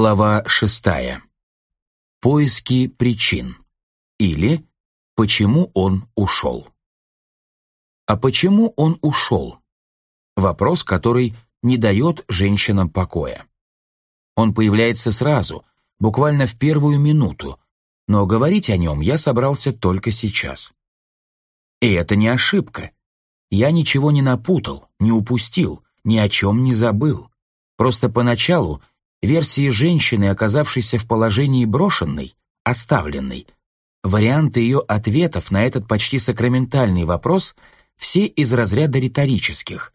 Глава шестая. Поиски причин. Или «Почему он ушел?». А почему он ушел? Вопрос, который не дает женщинам покоя. Он появляется сразу, буквально в первую минуту, но говорить о нем я собрался только сейчас. И это не ошибка. Я ничего не напутал, не упустил, ни о чем не забыл. Просто поначалу версии женщины, оказавшейся в положении брошенной, оставленной, варианты ее ответов на этот почти сакраментальный вопрос все из разряда риторических.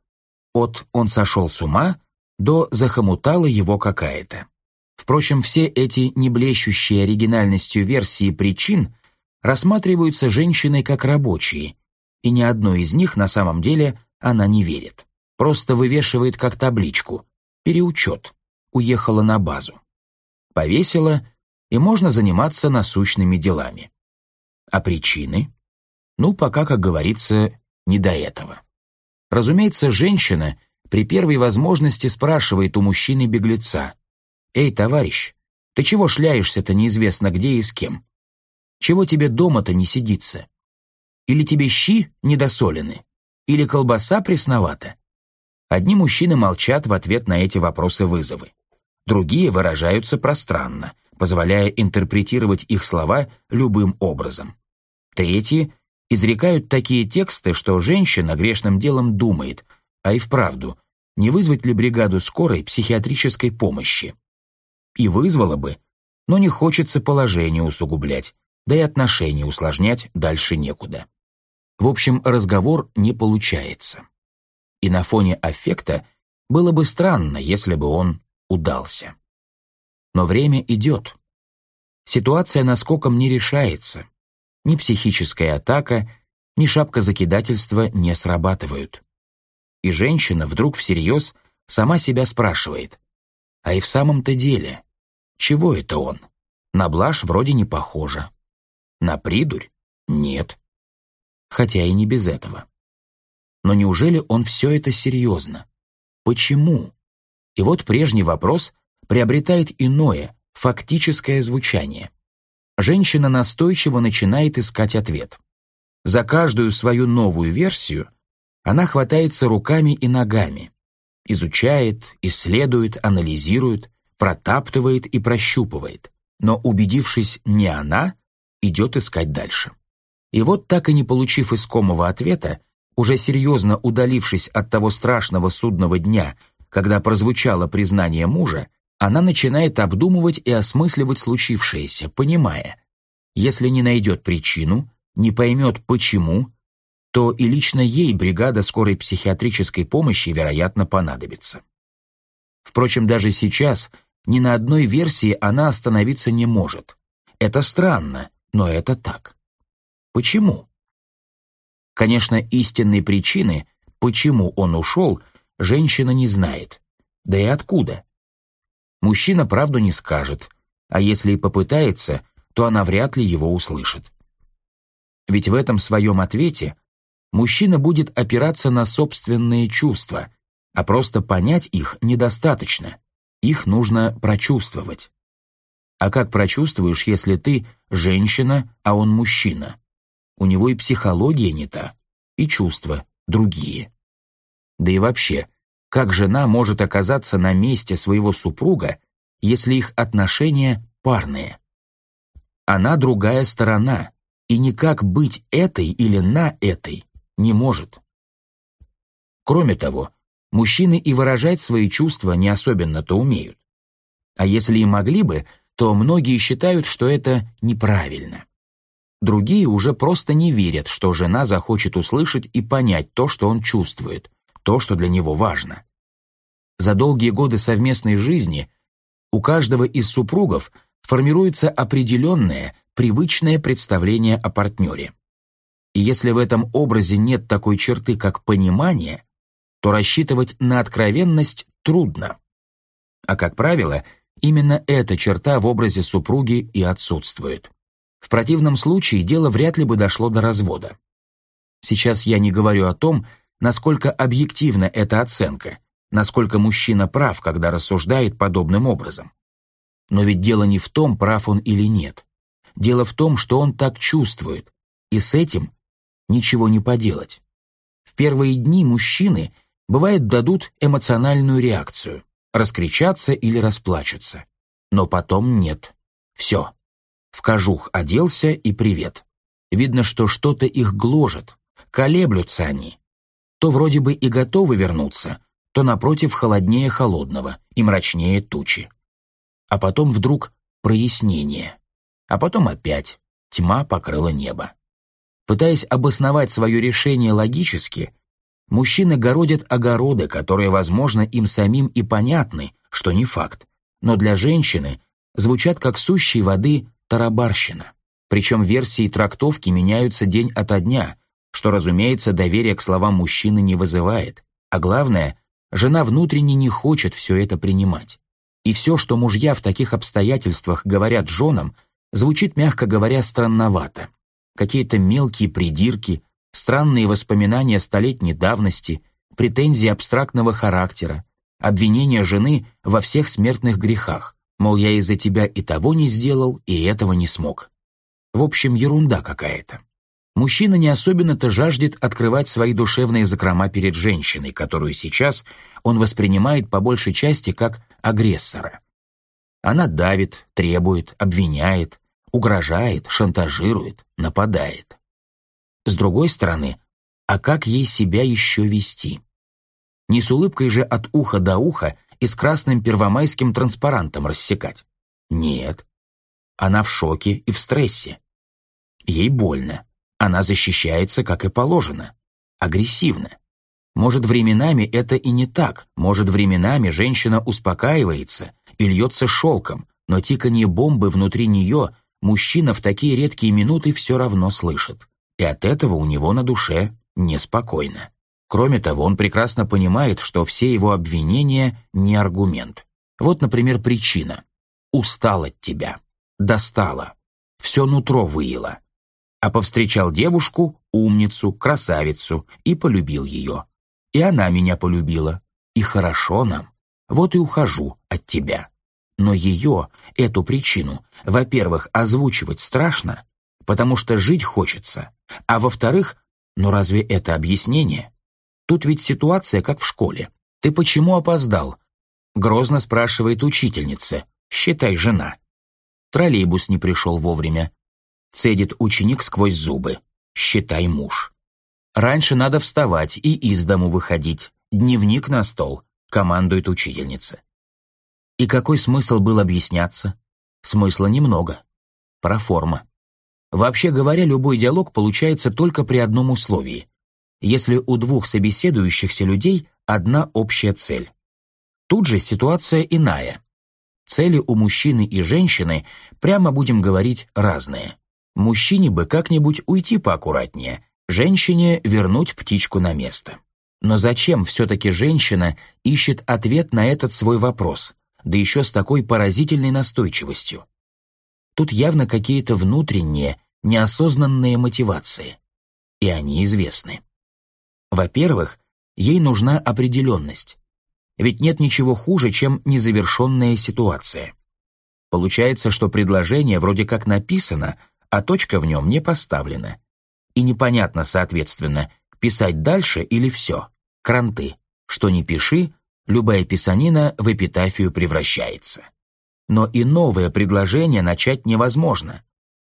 От «он сошел с ума» до «захомутала его какая-то». Впрочем, все эти не блещущие оригинальностью версии причин рассматриваются женщиной как рабочие, и ни одной из них на самом деле она не верит. Просто вывешивает как табличку «Переучет» уехала на базу. Повесила, и можно заниматься насущными делами. А причины? Ну, пока, как говорится, не до этого. Разумеется, женщина при первой возможности спрашивает у мужчины-беглеца. «Эй, товарищ, ты чего шляешься-то неизвестно где и с кем? Чего тебе дома-то не сидится? Или тебе щи недосолены? Или колбаса пресновата?» Одни мужчины молчат в ответ на эти вопросы-вызовы другие выражаются пространно, позволяя интерпретировать их слова любым образом. Третьи изрекают такие тексты, что женщина грешным делом думает, а и вправду, не вызвать ли бригаду скорой психиатрической помощи. И вызвала бы, но не хочется положение усугублять, да и отношения усложнять дальше некуда. В общем, разговор не получается. И на фоне аффекта было бы странно, если бы он удался. Но время идет. Ситуация наскоком не решается. Ни психическая атака, ни шапка закидательства не срабатывают. И женщина вдруг всерьез сама себя спрашивает, а и в самом-то деле, чего это он? На блажь вроде не похоже. На придурь? Нет. Хотя и не без этого. Но неужели он все это серьезно? Почему? И вот прежний вопрос приобретает иное, фактическое звучание. Женщина настойчиво начинает искать ответ. За каждую свою новую версию она хватается руками и ногами, изучает, исследует, анализирует, протаптывает и прощупывает, но, убедившись не она, идет искать дальше. И вот так и не получив искомого ответа, уже серьезно удалившись от того страшного судного дня, когда прозвучало признание мужа, она начинает обдумывать и осмысливать случившееся, понимая, если не найдет причину, не поймет почему, то и лично ей бригада скорой психиатрической помощи, вероятно, понадобится. Впрочем, даже сейчас ни на одной версии она остановиться не может. Это странно, но это так. Почему? Конечно, истинной причины, почему он ушел – женщина не знает. Да и откуда? Мужчина правду не скажет, а если и попытается, то она вряд ли его услышит. Ведь в этом своем ответе мужчина будет опираться на собственные чувства, а просто понять их недостаточно. Их нужно прочувствовать. А как прочувствуешь, если ты женщина, а он мужчина? У него и психология не та, и чувства другие. Да и вообще, как жена может оказаться на месте своего супруга, если их отношения парные? Она другая сторона, и никак быть этой или на этой не может. Кроме того, мужчины и выражать свои чувства не особенно-то умеют. А если и могли бы, то многие считают, что это неправильно. Другие уже просто не верят, что жена захочет услышать и понять то, что он чувствует, то, что для него важно. За долгие годы совместной жизни у каждого из супругов формируется определенное, привычное представление о партнере. И если в этом образе нет такой черты, как понимание, то рассчитывать на откровенность трудно. А как правило, именно эта черта в образе супруги и отсутствует. В противном случае дело вряд ли бы дошло до развода. Сейчас я не говорю о том, насколько объективна эта оценка, насколько мужчина прав, когда рассуждает подобным образом. Но ведь дело не в том, прав он или нет. Дело в том, что он так чувствует, и с этим ничего не поделать. В первые дни мужчины, бывает, дадут эмоциональную реакцию, раскричаться или расплачутся. Но потом нет. Все. В кожух оделся и привет. Видно, что что-то их гложет, колеблются они. То вроде бы и готовы вернуться, то напротив холоднее холодного и мрачнее тучи. А потом вдруг прояснение. А потом опять тьма покрыла небо. Пытаясь обосновать свое решение логически, мужчины городят огороды, которые, возможно, им самим и понятны, что не факт, но для женщины звучат как сущей воды тарабарщина. Причем версии трактовки меняются день ото дня, что, разумеется, доверие к словам мужчины не вызывает. А главное, жена внутренне не хочет все это принимать. И все, что мужья в таких обстоятельствах говорят женам, звучит, мягко говоря, странновато. Какие-то мелкие придирки, странные воспоминания столетней давности, претензии абстрактного характера, обвинения жены во всех смертных грехах, мол, я из-за тебя и того не сделал, и этого не смог. В общем, ерунда какая-то. Мужчина не особенно-то жаждет открывать свои душевные закрома перед женщиной, которую сейчас он воспринимает по большей части как агрессора. Она давит, требует, обвиняет, угрожает, шантажирует, нападает. С другой стороны, а как ей себя еще вести? Не с улыбкой же от уха до уха и с красным первомайским транспарантом рассекать. Нет. Она в шоке и в стрессе. Ей больно. Она защищается, как и положено. Агрессивно. Может, временами это и не так. Может, временами женщина успокаивается и льется шелком, но тиканье бомбы внутри нее мужчина в такие редкие минуты все равно слышит. И от этого у него на душе неспокойно. Кроме того, он прекрасно понимает, что все его обвинения не аргумент. Вот, например, причина. Устал от тебя. Достала. Все нутро выело. А повстречал девушку, умницу, красавицу и полюбил ее. И она меня полюбила. И хорошо нам. Вот и ухожу от тебя. Но ее, эту причину, во-первых, озвучивать страшно, потому что жить хочется, а во-вторых, ну разве это объяснение? Тут ведь ситуация как в школе. Ты почему опоздал? Грозно спрашивает учительница. Считай, жена. Троллейбус не пришел вовремя. Цедит ученик сквозь зубы. Считай, муж. Раньше надо вставать и из дому выходить. Дневник на стол, командует учительница. И какой смысл был объясняться? Смысла немного. Проформа. Вообще говоря, любой диалог получается только при одном условии. Если у двух собеседующихся людей одна общая цель. Тут же ситуация иная. Цели у мужчины и женщины, прямо будем говорить, разные. Мужчине бы как-нибудь уйти поаккуратнее, женщине вернуть птичку на место. Но зачем все-таки женщина ищет ответ на этот свой вопрос? да еще с такой поразительной настойчивостью. Тут явно какие-то внутренние, неосознанные мотивации. И они известны. Во-первых, ей нужна определенность. Ведь нет ничего хуже, чем незавершенная ситуация. Получается, что предложение вроде как написано, а точка в нем не поставлена. И непонятно, соответственно, писать дальше или все. Кранты. Что не пиши, любая писанина в эпитафию превращается. Но и новое предложение начать невозможно,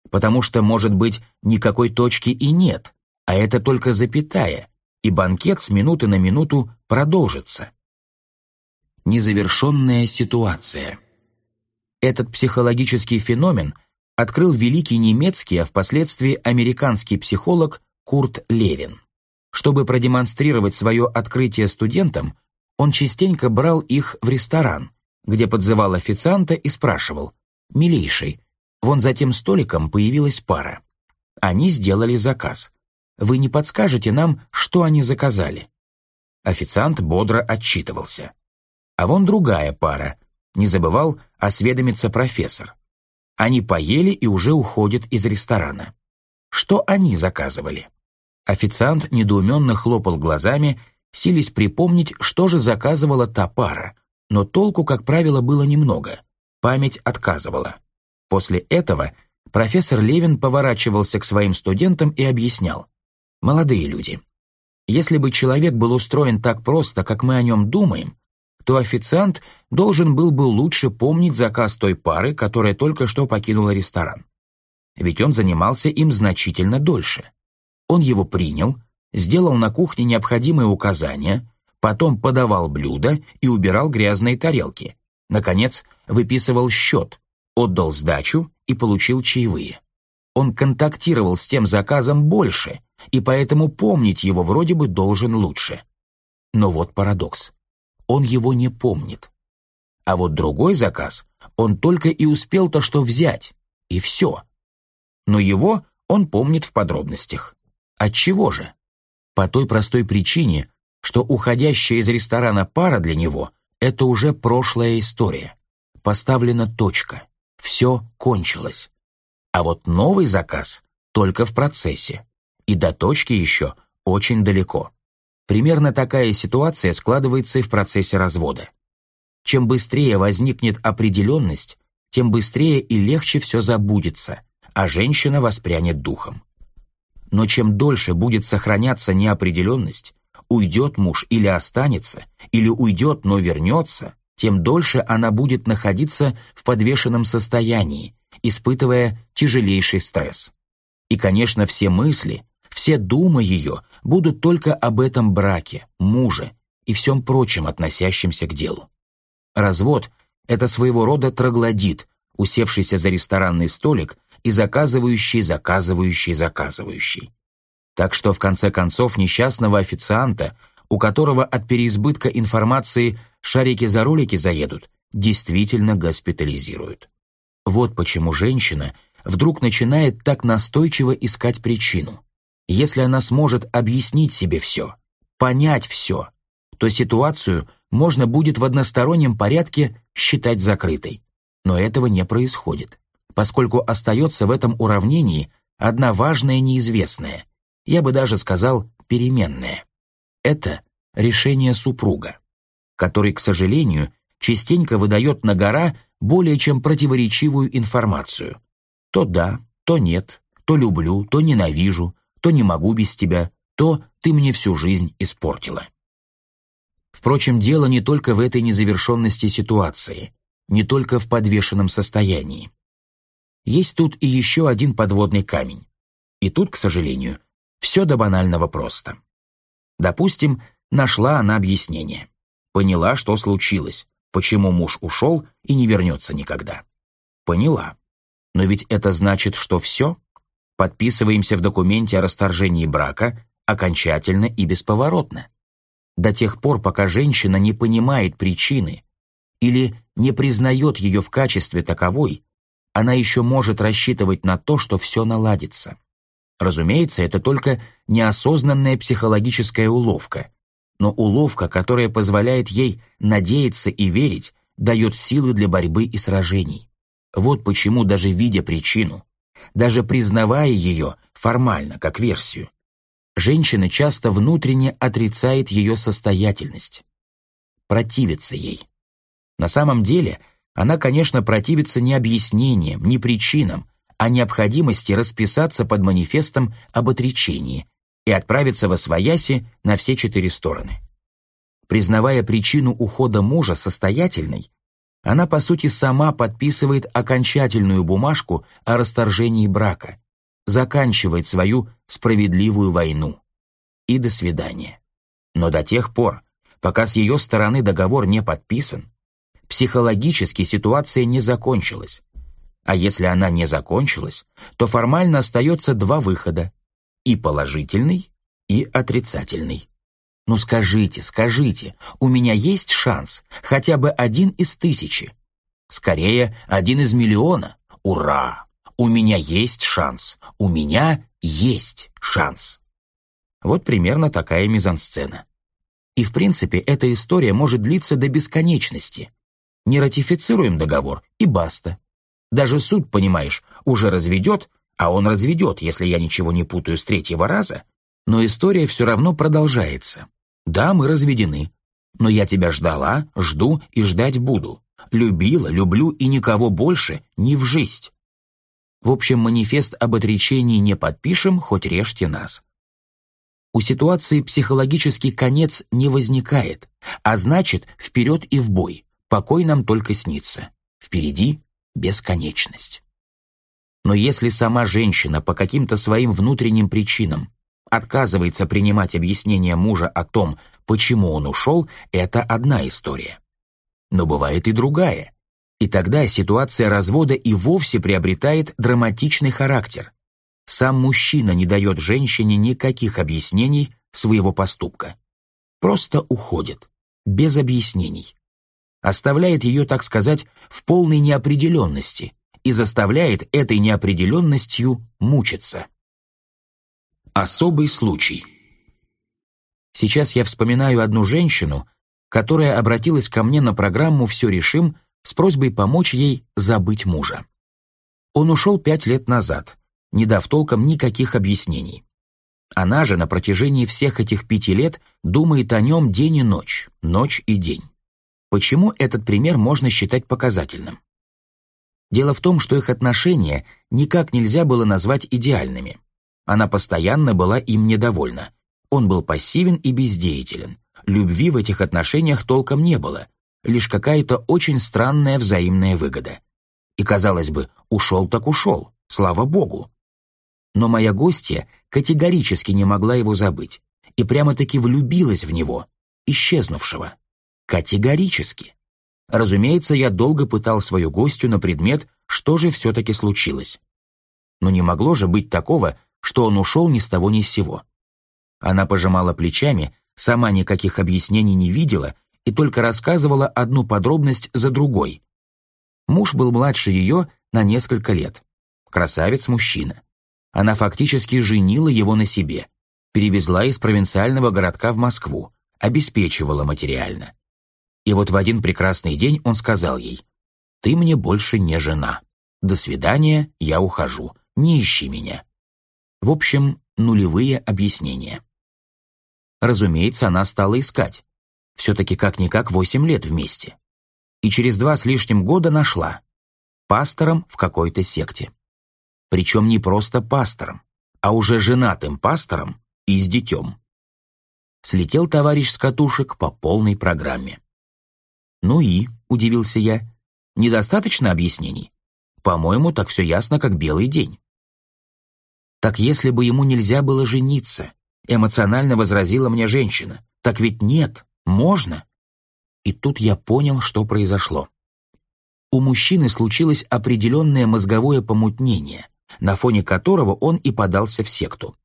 потому что, может быть, никакой точки и нет, а это только запятая, и банкет с минуты на минуту продолжится. Незавершенная ситуация. Этот психологический феномен открыл великий немецкий, а впоследствии американский психолог Курт Левин. Чтобы продемонстрировать свое открытие студентам, он частенько брал их в ресторан, где подзывал официанта и спрашивал, «Милейший, вон за тем столиком появилась пара. Они сделали заказ. Вы не подскажете нам, что они заказали?» Официант бодро отчитывался. А вон другая пара. Не забывал осведомиться профессор. Они поели и уже уходят из ресторана. Что они заказывали? Официант недоуменно хлопал глазами сились припомнить, что же заказывала та пара, но толку, как правило, было немного. память отказывала. После этого профессор Левин поворачивался к своим студентам и объяснял. «Молодые люди, если бы человек был устроен так просто, как мы о нем думаем, то официант должен был бы лучше помнить заказ той пары, которая только что покинула ресторан. Ведь он занимался им значительно дольше. Он его принял, сделал на кухне необходимые указания, потом подавал блюда и убирал грязные тарелки. Наконец, выписывал счет, отдал сдачу и получил чаевые. Он контактировал с тем заказом больше, и поэтому помнить его вроде бы должен лучше. Но вот парадокс он его не помнит. А вот другой заказ он только и успел-то что взять, и все. Но его он помнит в подробностях. Отчего же? По той простой причине, что уходящая из ресторана пара для него – это уже прошлая история. Поставлена точка. Все кончилось. А вот новый заказ только в процессе. И до точки еще очень далеко. Примерно такая ситуация складывается и в процессе развода. Чем быстрее возникнет определенность, тем быстрее и легче все забудется, а женщина воспрянет духом. Но чем дольше будет сохраняться неопределенность, уйдет муж или останется, или уйдет, но вернется, тем дольше она будет находиться в подвешенном состоянии, испытывая тяжелейший стресс. И, конечно, все мысли, все думы ее будут только об этом браке, муже и всем прочем, относящемся к делу. Развод – это своего рода троглодит, усевшийся за ресторанный столик и заказывающий, заказывающий, заказывающий. Так что, в конце концов, несчастного официанта, у которого от переизбытка информации шарики за ролики заедут, действительно госпитализируют. Вот почему женщина вдруг начинает так настойчиво искать причину. Если она сможет объяснить себе все, понять все, то ситуацию можно будет в одностороннем порядке считать закрытой. Но этого не происходит, поскольку остается в этом уравнении одна важная неизвестная, я бы даже сказал переменная. Это решение супруга, который, к сожалению, частенько выдает на гора более чем противоречивую информацию. То да, то нет, то люблю, то ненавижу, то не могу без тебя, то ты мне всю жизнь испортила. Впрочем, дело не только в этой незавершенности ситуации, не только в подвешенном состоянии. Есть тут и еще один подводный камень. И тут, к сожалению, все до банального просто. Допустим, нашла она объяснение. Поняла, что случилось, почему муж ушел и не вернется никогда. Поняла. Но ведь это значит, что все? Подписываемся в документе о расторжении брака окончательно и бесповоротно. До тех пор, пока женщина не понимает причины или не признает ее в качестве таковой, она еще может рассчитывать на то, что все наладится. Разумеется, это только неосознанная психологическая уловка, но уловка, которая позволяет ей надеяться и верить, дает силы для борьбы и сражений. Вот почему, даже видя причину, даже признавая ее формально, как версию. Женщина часто внутренне отрицает ее состоятельность, противится ей. На самом деле, она, конечно, противится не объяснениям, не причинам, а необходимости расписаться под манифестом об отречении и отправиться во свояси на все четыре стороны. Признавая причину ухода мужа состоятельной, она, по сути, сама подписывает окончательную бумажку о расторжении брака, заканчивает свою справедливую войну. И до свидания. Но до тех пор, пока с ее стороны договор не подписан, психологически ситуация не закончилась. А если она не закончилась, то формально остается два выхода – и положительный, и отрицательный. Ну скажите, скажите, у меня есть шанс, хотя бы один из тысячи? Скорее, один из миллиона. Ура! У меня есть шанс. У меня есть шанс. Вот примерно такая мизансцена. И в принципе эта история может длиться до бесконечности. Не ратифицируем договор и баста. Даже суд, понимаешь, уже разведет, а он разведет, если я ничего не путаю с третьего раза, но история все равно продолжается. Да, мы разведены, но я тебя ждала, жду и ждать буду. Любила, люблю и никого больше, не в жизнь. В общем, манифест об отречении не подпишем, хоть режьте нас. У ситуации психологический конец не возникает, а значит, вперед и в бой, покой нам только снится. Впереди бесконечность. Но если сама женщина по каким-то своим внутренним причинам отказывается принимать объяснение мужа о том, почему он ушел, это одна история. Но бывает и другая. И тогда ситуация развода и вовсе приобретает драматичный характер. Сам мужчина не дает женщине никаких объяснений своего поступка. Просто уходит, без объяснений. Оставляет ее, так сказать, в полной неопределенности и заставляет этой неопределенностью мучиться. Особый случай. Сейчас я вспоминаю одну женщину, которая обратилась ко мне на программу «Все решим» с просьбой помочь ей забыть мужа. Он ушел пять лет назад, не дав толком никаких объяснений. Она же на протяжении всех этих пяти лет думает о нем день и ночь, ночь и день. Почему этот пример можно считать показательным? Дело в том, что их отношения никак нельзя было назвать идеальными. Она постоянно была им недовольна. Он был пассивен и бездеятелен. Любви в этих отношениях толком не было, лишь какая-то очень странная взаимная выгода. И, казалось бы, ушел так ушел, слава богу. Но моя гостья категорически не могла его забыть и прямо-таки влюбилась в него, исчезнувшего. Категорически. Разумеется, я долго пытал свою гостью на предмет, что же все-таки случилось. Но не могло же быть такого, что он ушел ни с того ни с сего. Она пожимала плечами, сама никаких объяснений не видела и только рассказывала одну подробность за другой. Муж был младше ее на несколько лет. Красавец-мужчина. Она фактически женила его на себе, перевезла из провинциального городка в Москву, обеспечивала материально. И вот в один прекрасный день он сказал ей, «Ты мне больше не жена. До свидания, я ухожу. Не ищи меня». В общем, нулевые объяснения. Разумеется, она стала искать. Все-таки как-никак восемь лет вместе. И через два с лишним года нашла. Пастором в какой-то секте. Причем не просто пастором, а уже женатым пастором и с детем. Слетел товарищ с катушек по полной программе. «Ну и», — удивился я, — «недостаточно объяснений? По-моему, так все ясно, как белый день». «Так если бы ему нельзя было жениться», — эмоционально возразила мне женщина. «Так ведь нет, можно». И тут я понял, что произошло. У мужчины случилось определенное мозговое помутнение, на фоне которого он и подался в секту.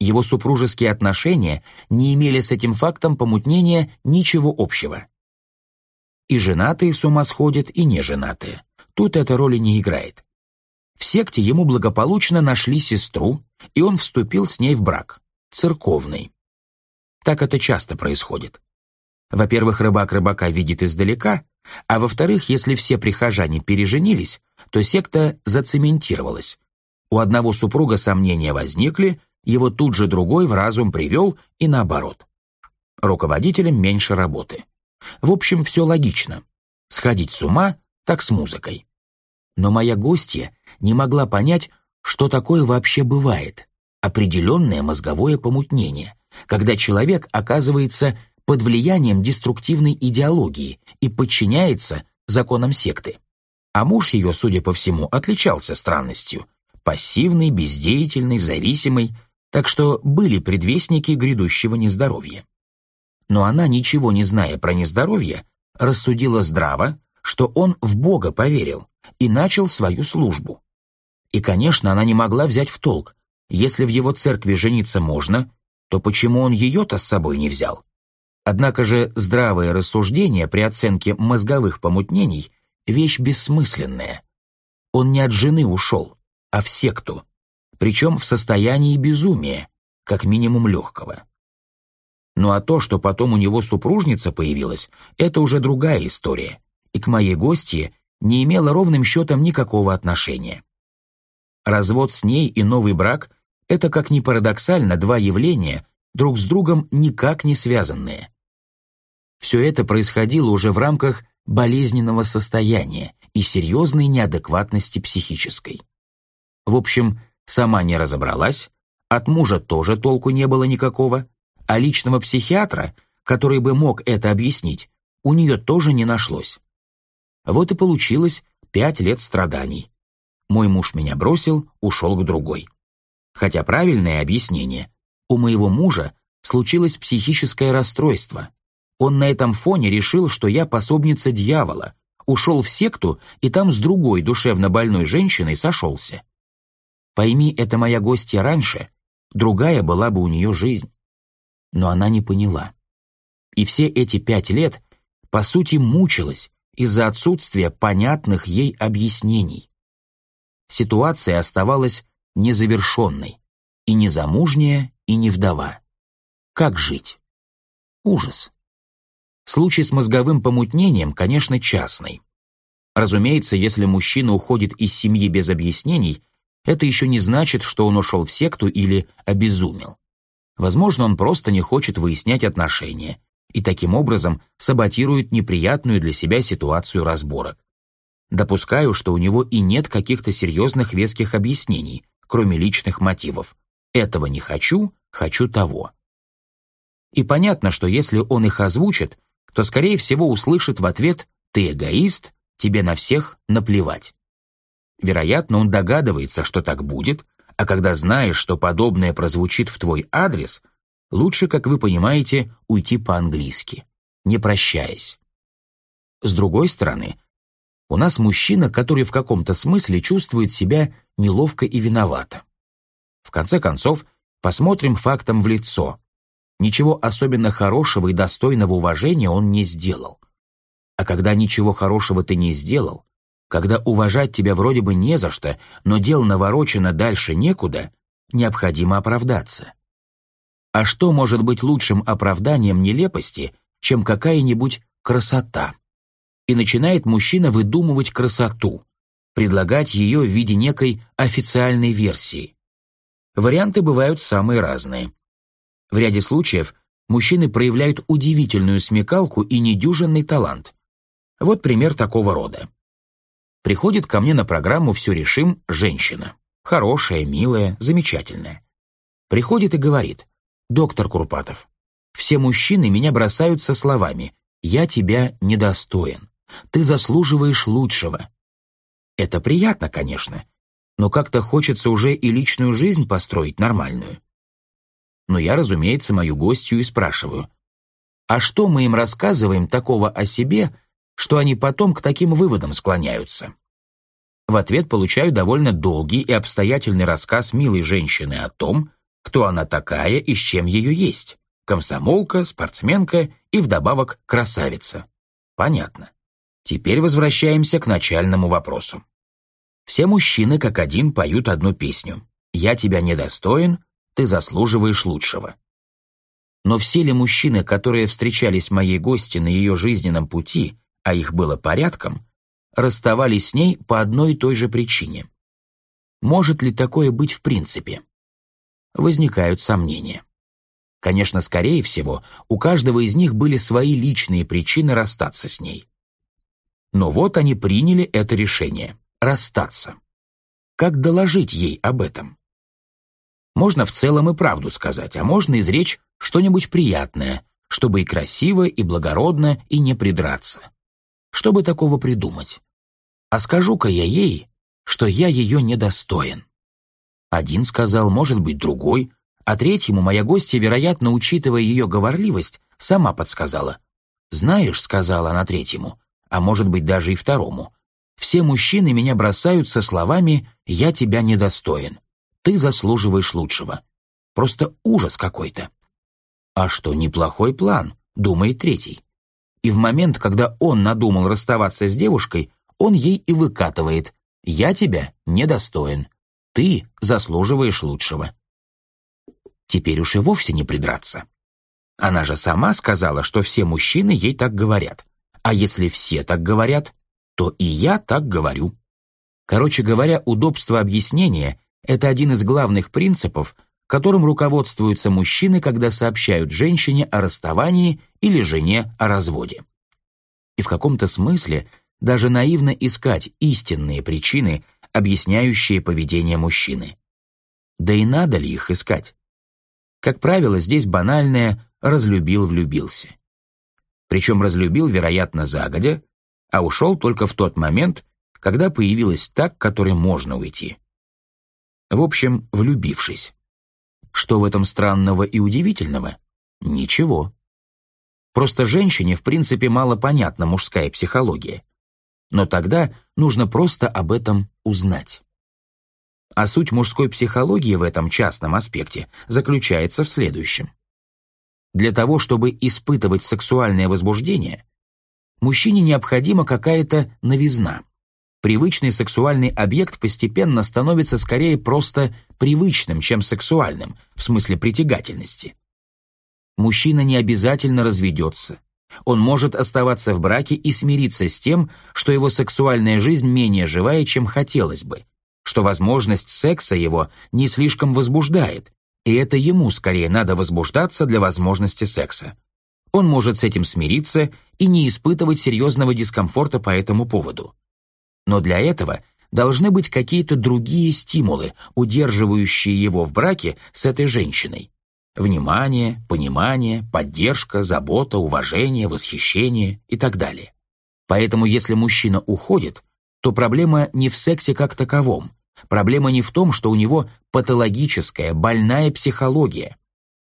Его супружеские отношения не имели с этим фактом помутнения ничего общего. И женатые с ума сходят, и неженатые. Тут эта роли не играет. В секте ему благополучно нашли сестру, и он вступил с ней в брак, церковный. Так это часто происходит. Во-первых, рыбак рыбака видит издалека, а во-вторых, если все прихожане переженились, то секта зацементировалась. У одного супруга сомнения возникли, его тут же другой в разум привел и наоборот. Руководителям меньше работы. В общем, все логично. Сходить с ума, так с музыкой. Но моя гостья не могла понять, что такое вообще бывает. Определенное мозговое помутнение, когда человек оказывается под влиянием деструктивной идеологии и подчиняется законам секты. А муж ее, судя по всему, отличался странностью. Пассивный, бездеятельный, зависимый, так что были предвестники грядущего нездоровья. Но она, ничего не зная про нездоровье, рассудила здраво, что он в Бога поверил и начал свою службу. И, конечно, она не могла взять в толк, если в его церкви жениться можно, то почему он ее-то с собой не взял? Однако же здравое рассуждение при оценке мозговых помутнений – вещь бессмысленная. Он не от жены ушел, а в секту, причем в состоянии безумия, как минимум легкого. Ну а то, что потом у него супружница появилась, это уже другая история, и к моей гостье не имела ровным счетом никакого отношения. Развод с ней и новый брак – это, как ни парадоксально, два явления, друг с другом никак не связанные. Все это происходило уже в рамках болезненного состояния и серьезной неадекватности психической. В общем, сама не разобралась, от мужа тоже толку не было никакого, а личного психиатра, который бы мог это объяснить, у нее тоже не нашлось. Вот и получилось пять лет страданий. Мой муж меня бросил, ушел к другой. Хотя правильное объяснение – у моего мужа случилось психическое расстройство. Он на этом фоне решил, что я пособница дьявола, ушел в секту и там с другой душевно больной женщиной сошелся. Пойми, это моя гостья раньше, другая была бы у нее жизнь. Но она не поняла. И все эти пять лет, по сути, мучилась из-за отсутствия понятных ей объяснений. Ситуация оставалась незавершенной, и не замужняя, и не вдова. Как жить? Ужас. Случай с мозговым помутнением, конечно, частный. Разумеется, если мужчина уходит из семьи без объяснений, это еще не значит, что он ушел в секту или обезумел. Возможно, он просто не хочет выяснять отношения и таким образом саботирует неприятную для себя ситуацию разборок. Допускаю, что у него и нет каких-то серьезных веских объяснений, кроме личных мотивов. Этого не хочу, хочу того. И понятно, что если он их озвучит, то, скорее всего, услышит в ответ «ты эгоист, тебе на всех наплевать». Вероятно, он догадывается, что так будет, а когда знаешь, что подобное прозвучит в твой адрес, лучше, как вы понимаете, уйти по-английски, не прощаясь. С другой стороны, у нас мужчина, который в каком-то смысле чувствует себя неловко и виновато. В конце концов, посмотрим фактом в лицо. Ничего особенно хорошего и достойного уважения он не сделал. А когда ничего хорошего ты не сделал, когда уважать тебя вроде бы не за что, но дел наворочено дальше некуда, необходимо оправдаться. А что может быть лучшим оправданием нелепости, чем какая-нибудь красота? И начинает мужчина выдумывать красоту, предлагать ее в виде некой официальной версии. Варианты бывают самые разные. В ряде случаев мужчины проявляют удивительную смекалку и недюжинный талант. Вот пример такого рода. Приходит ко мне на программу «Все решим» женщина. Хорошая, милая, замечательная. Приходит и говорит, «Доктор Курпатов, все мужчины меня бросают со словами «Я тебя недостоин, ты заслуживаешь лучшего». Это приятно, конечно, но как-то хочется уже и личную жизнь построить нормальную но я, разумеется, мою гостью и спрашиваю. А что мы им рассказываем такого о себе, что они потом к таким выводам склоняются? В ответ получаю довольно долгий и обстоятельный рассказ милой женщины о том, кто она такая и с чем ее есть. Комсомолка, спортсменка и вдобавок красавица. Понятно. Теперь возвращаемся к начальному вопросу. Все мужчины как один поют одну песню. «Я тебя недостоин, ты заслуживаешь лучшего. Но все ли мужчины, которые встречались моей гости на ее жизненном пути, а их было порядком, расставались с ней по одной и той же причине? Может ли такое быть в принципе? Возникают сомнения. Конечно, скорее всего, у каждого из них были свои личные причины расстаться с ней. Но вот они приняли это решение – расстаться. Как доложить ей об этом? Можно в целом и правду сказать, а можно изречь что-нибудь приятное, чтобы и красиво, и благородно, и не придраться. Чтобы такого придумать? А скажу-ка я ей, что я ее недостоин. Один сказал, может быть, другой, а третьему моя гостья, вероятно, учитывая ее говорливость, сама подсказала. «Знаешь», — сказала она третьему, а может быть, даже и второму, «все мужчины меня бросают со словами «я тебя недостоин». Ты заслуживаешь лучшего. Просто ужас какой-то. А что, неплохой план, думает третий. И в момент, когда он надумал расставаться с девушкой, он ей и выкатывает «Я тебя недостоин. Ты заслуживаешь лучшего». Теперь уж и вовсе не придраться. Она же сама сказала, что все мужчины ей так говорят. А если все так говорят, то и я так говорю. Короче говоря, удобство объяснения это один из главных принципов, которым руководствуются мужчины, когда сообщают женщине о расставании или жене о разводе. и в каком-то смысле даже наивно искать истинные причины, объясняющие поведение мужчины. Да и надо ли их искать? Как правило, здесь банальное «разлюбил-влюбился». Причем разлюбил, вероятно, загодя, а ушел только в тот момент, когда появилась так, которой можно уйти. В общем, влюбившись. Что в этом странного и удивительного? Ничего. Просто женщине, в принципе, мало понятна мужская психология. Но тогда нужно просто об этом узнать. А суть мужской психологии в этом частном аспекте заключается в следующем. Для того, чтобы испытывать сексуальное возбуждение, мужчине необходима какая-то новизна. Привычный сексуальный объект постепенно становится скорее просто привычным, чем сексуальным, в смысле притягательности. Мужчина не обязательно разведется. Он может оставаться в браке и смириться с тем, что его сексуальная жизнь менее живая, чем хотелось бы, что возможность секса его не слишком возбуждает, и это ему скорее надо возбуждаться для возможности секса. Он может с этим смириться и не испытывать серьезного дискомфорта по этому поводу. Но для этого должны быть какие-то другие стимулы, удерживающие его в браке с этой женщиной. Внимание, понимание, поддержка, забота, уважение, восхищение и так далее. Поэтому если мужчина уходит, то проблема не в сексе как таковом. Проблема не в том, что у него патологическая, больная психология.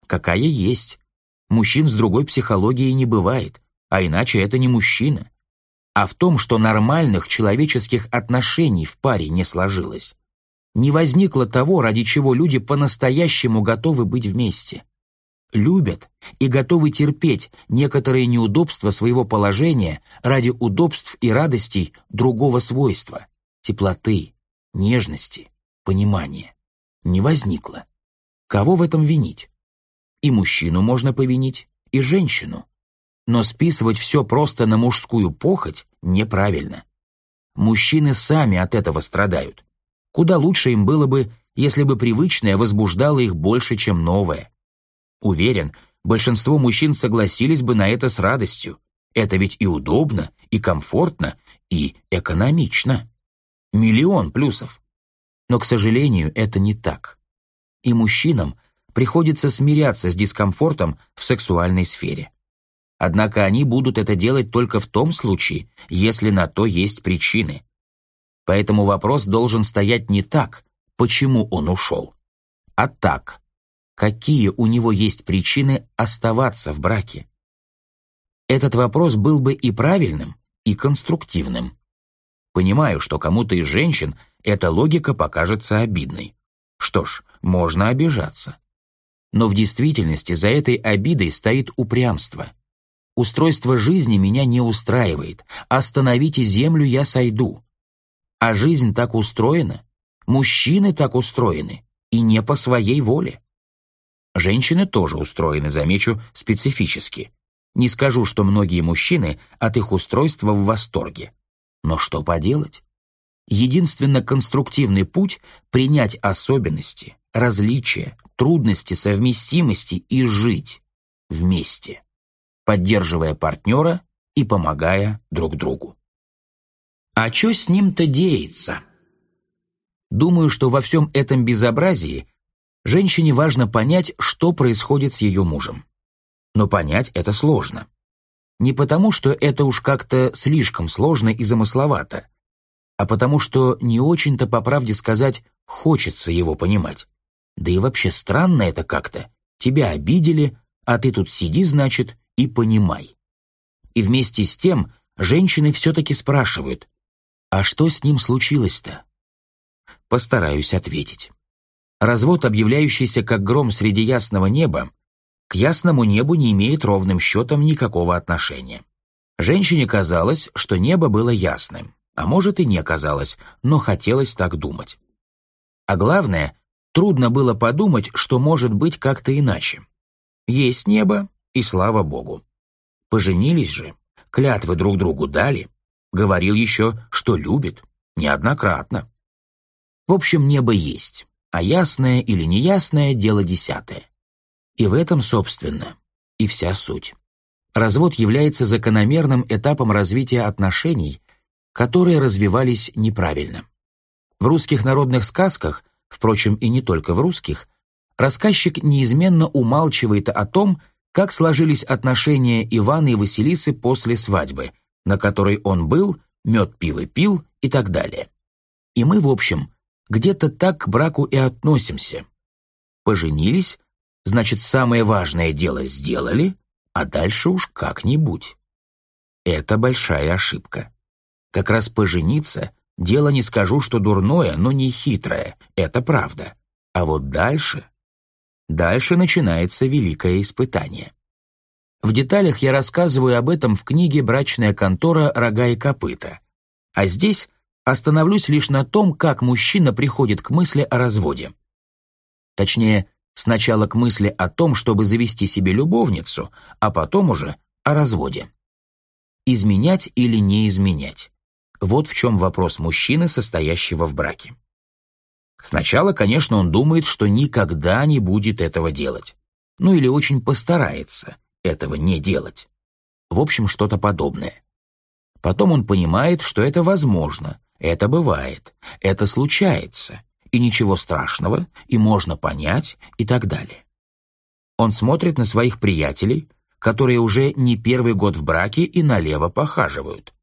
Какая есть. Мужчин с другой психологией не бывает, а иначе это не мужчина. А в том, что нормальных человеческих отношений в паре не сложилось не возникло того, ради чего люди по-настоящему готовы быть вместе. Любят и готовы терпеть некоторые неудобства своего положения ради удобств и радостей другого свойства, теплоты, нежности, понимания. Не возникло. Кого в этом винить? И мужчину можно повинить, и женщину. Но списывать все просто на мужскую похоть неправильно. Мужчины сами от этого страдают. Куда лучше им было бы, если бы привычное возбуждало их больше, чем новое. Уверен, большинство мужчин согласились бы на это с радостью. Это ведь и удобно, и комфортно, и экономично. Миллион плюсов. Но, к сожалению, это не так. И мужчинам приходится смиряться с дискомфортом в сексуальной сфере. Однако они будут это делать только в том случае, если на то есть причины. Поэтому вопрос должен стоять не так, почему он ушел, а так, какие у него есть причины оставаться в браке. Этот вопрос был бы и правильным, и конструктивным. Понимаю, что кому-то из женщин эта логика покажется обидной. Что ж, можно обижаться. Но в действительности за этой обидой стоит упрямство. Устройство жизни меня не устраивает. Остановите землю, я сойду. А жизнь так устроена, мужчины так устроены, и не по своей воле. Женщины тоже устроены, замечу, специфически. Не скажу, что многие мужчины от их устройства в восторге. Но что поделать? Единственно конструктивный путь — принять особенности, различия, трудности совместимости и жить вместе, поддерживая партнера и помогая друг другу. А что с ним-то деется? Думаю, что во всем этом безобразии женщине важно понять, что происходит с ее мужем. Но понять это сложно. Не потому, что это уж как-то слишком сложно и замысловато, а потому что не очень-то, по правде сказать, хочется его понимать. Да и вообще странно это как-то. Тебя обидели, а ты тут сиди, значит, и понимай. И вместе с тем женщины все-таки спрашивают, а что с ним случилось-то? Постараюсь ответить. Развод, объявляющийся как гром среди ясного неба, к ясному небу не имеет ровным счетом никакого отношения. Женщине казалось, что небо было ясным, а может и не казалось, но хотелось так думать. А главное, трудно было подумать, что может быть как-то иначе. Есть небо, и слава Богу. Поженились же, клятвы друг другу дали, Говорил еще, что любит, неоднократно. В общем, небо есть, а ясное или неясное — дело десятое. И в этом, собственно, и вся суть. развод является закономерным этапом развития отношений, которые развивались неправильно. В русских народных сказках, впрочем, и не только в русских, рассказчик неизменно умалчивает о том, как сложились отношения Ивана и Василисы после свадьбы, на которой он был, мед пил и пил и так далее. И мы, в общем, где-то так к браку и относимся. Поженились, значит, самое важное дело сделали, а дальше уж как-нибудь. Это большая ошибка. Как раз пожениться – дело не скажу, что дурное, но не хитрое, это правда. А вот дальше... Дальше начинается великое испытание. В деталях я рассказываю об этом в книге «Брачная контора. Рога и копыта». А здесь остановлюсь лишь на том, как мужчина приходит к мысли о разводе. Точнее, сначала к мысли о том, чтобы завести себе любовницу, а потом уже о разводе. Изменять или не изменять? Вот в чем вопрос мужчины, состоящего в браке. Сначала, конечно, он думает, что никогда не будет этого делать. Ну или очень постарается этого не делать. В общем, что-то подобное. Потом он понимает, что это возможно, это бывает, это случается, и ничего страшного, и можно понять, и так далее. Он смотрит на своих приятелей, которые уже не первый год в браке и налево похаживают.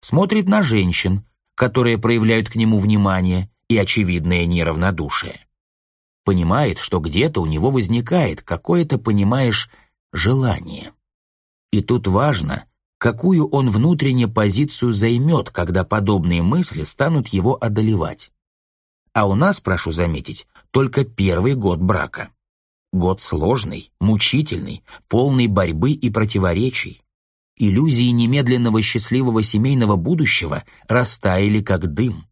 Смотрит на женщин, которые проявляют к нему внимание, и очевидное неравнодушие. Понимает, что где-то у него возникает какое-то, понимаешь, желание. И тут важно, какую он внутренне позицию займет, когда подобные мысли станут его одолевать. А у нас, прошу заметить, только первый год брака. Год сложный, мучительный, полный борьбы и противоречий. Иллюзии немедленного счастливого семейного будущего растаяли как дым.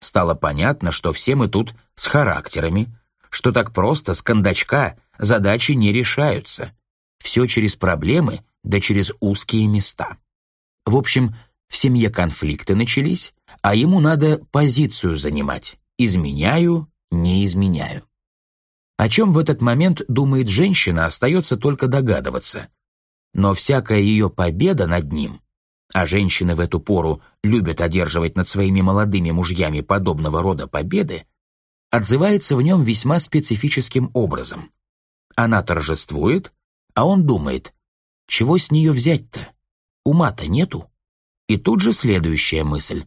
Стало понятно, что все мы тут с характерами, что так просто, с кондачка, задачи не решаются. Все через проблемы, да через узкие места. В общем, в семье конфликты начались, а ему надо позицию занимать. Изменяю, не изменяю. О чем в этот момент думает женщина, остается только догадываться. Но всякая ее победа над ним а женщины в эту пору любят одерживать над своими молодыми мужьями подобного рода победы, отзывается в нем весьма специфическим образом. Она торжествует, а он думает, чего с нее взять-то? Ума-то нету. И тут же следующая мысль.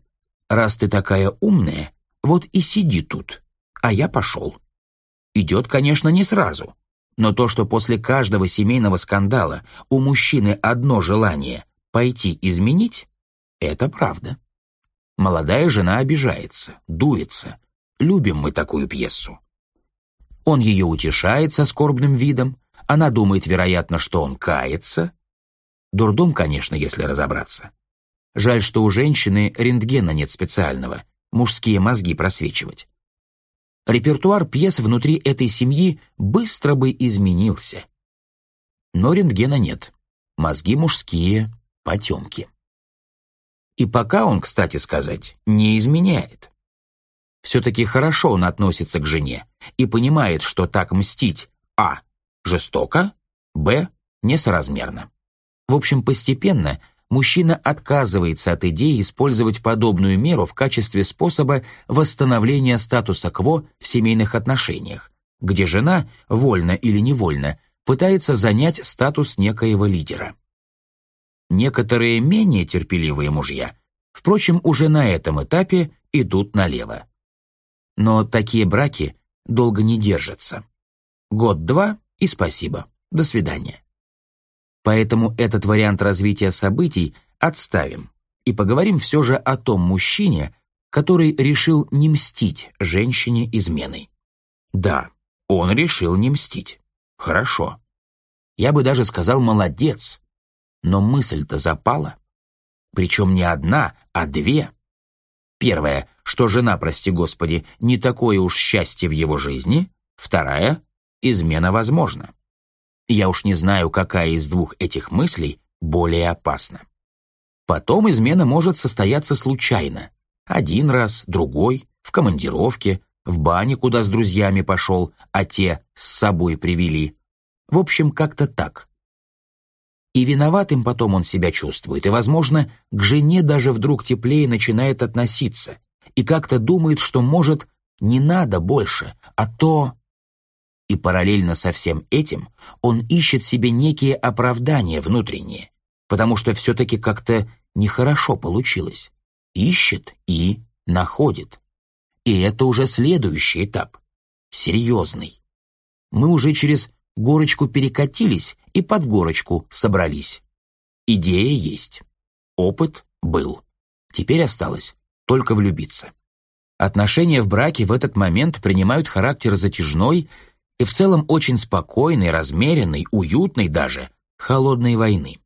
Раз ты такая умная, вот и сиди тут, а я пошел. Идет, конечно, не сразу, но то, что после каждого семейного скандала у мужчины одно желание пойти изменить — это правда. Молодая жена обижается, дуется. Любим мы такую пьесу. Он ее утешает со скорбным видом, она думает, вероятно, что он кается. Дурдом, конечно, если разобраться. Жаль, что у женщины рентгена нет специального, мужские мозги просвечивать. Репертуар пьес внутри этой семьи быстро бы изменился. Но рентгена нет. Мозги мужские, потемки. И пока он, кстати сказать, не изменяет. Все-таки хорошо он относится к жене и понимает, что так мстить а. Жестоко, б. несоразмерно. В общем, постепенно мужчина отказывается от идеи использовать подобную меру в качестве способа восстановления статуса кво в семейных отношениях, где жена, вольно или невольно, пытается занять статус некоего лидера. Некоторые менее терпеливые мужья, впрочем, уже на этом этапе идут налево. Но такие браки долго не держатся. Год-два и спасибо, до свидания. Поэтому этот вариант развития событий отставим и поговорим все же о том мужчине, который решил не мстить женщине изменой. Да, он решил не мстить. Хорошо. Я бы даже сказал «молодец», но мысль-то запала. Причем не одна, а две. Первая, что жена, прости господи, не такое уж счастье в его жизни. Вторая, измена возможна. Я уж не знаю, какая из двух этих мыслей более опасна. Потом измена может состояться случайно. Один раз, другой, в командировке, в бане, куда с друзьями пошел, а те с собой привели. В общем, как-то так. И виноватым потом он себя чувствует, и, возможно, к жене даже вдруг теплее начинает относиться, и как-то думает, что, может, не надо больше, а то... И параллельно со всем этим он ищет себе некие оправдания внутренние, потому что все-таки как-то нехорошо получилось. Ищет и находит. И это уже следующий этап. Серьезный. Мы уже через горочку перекатились и под горочку собрались. Идея есть. Опыт был. Теперь осталось только влюбиться. Отношения в браке в этот момент принимают характер затяжной и в целом очень спокойной, размеренной, уютной даже, холодной войны.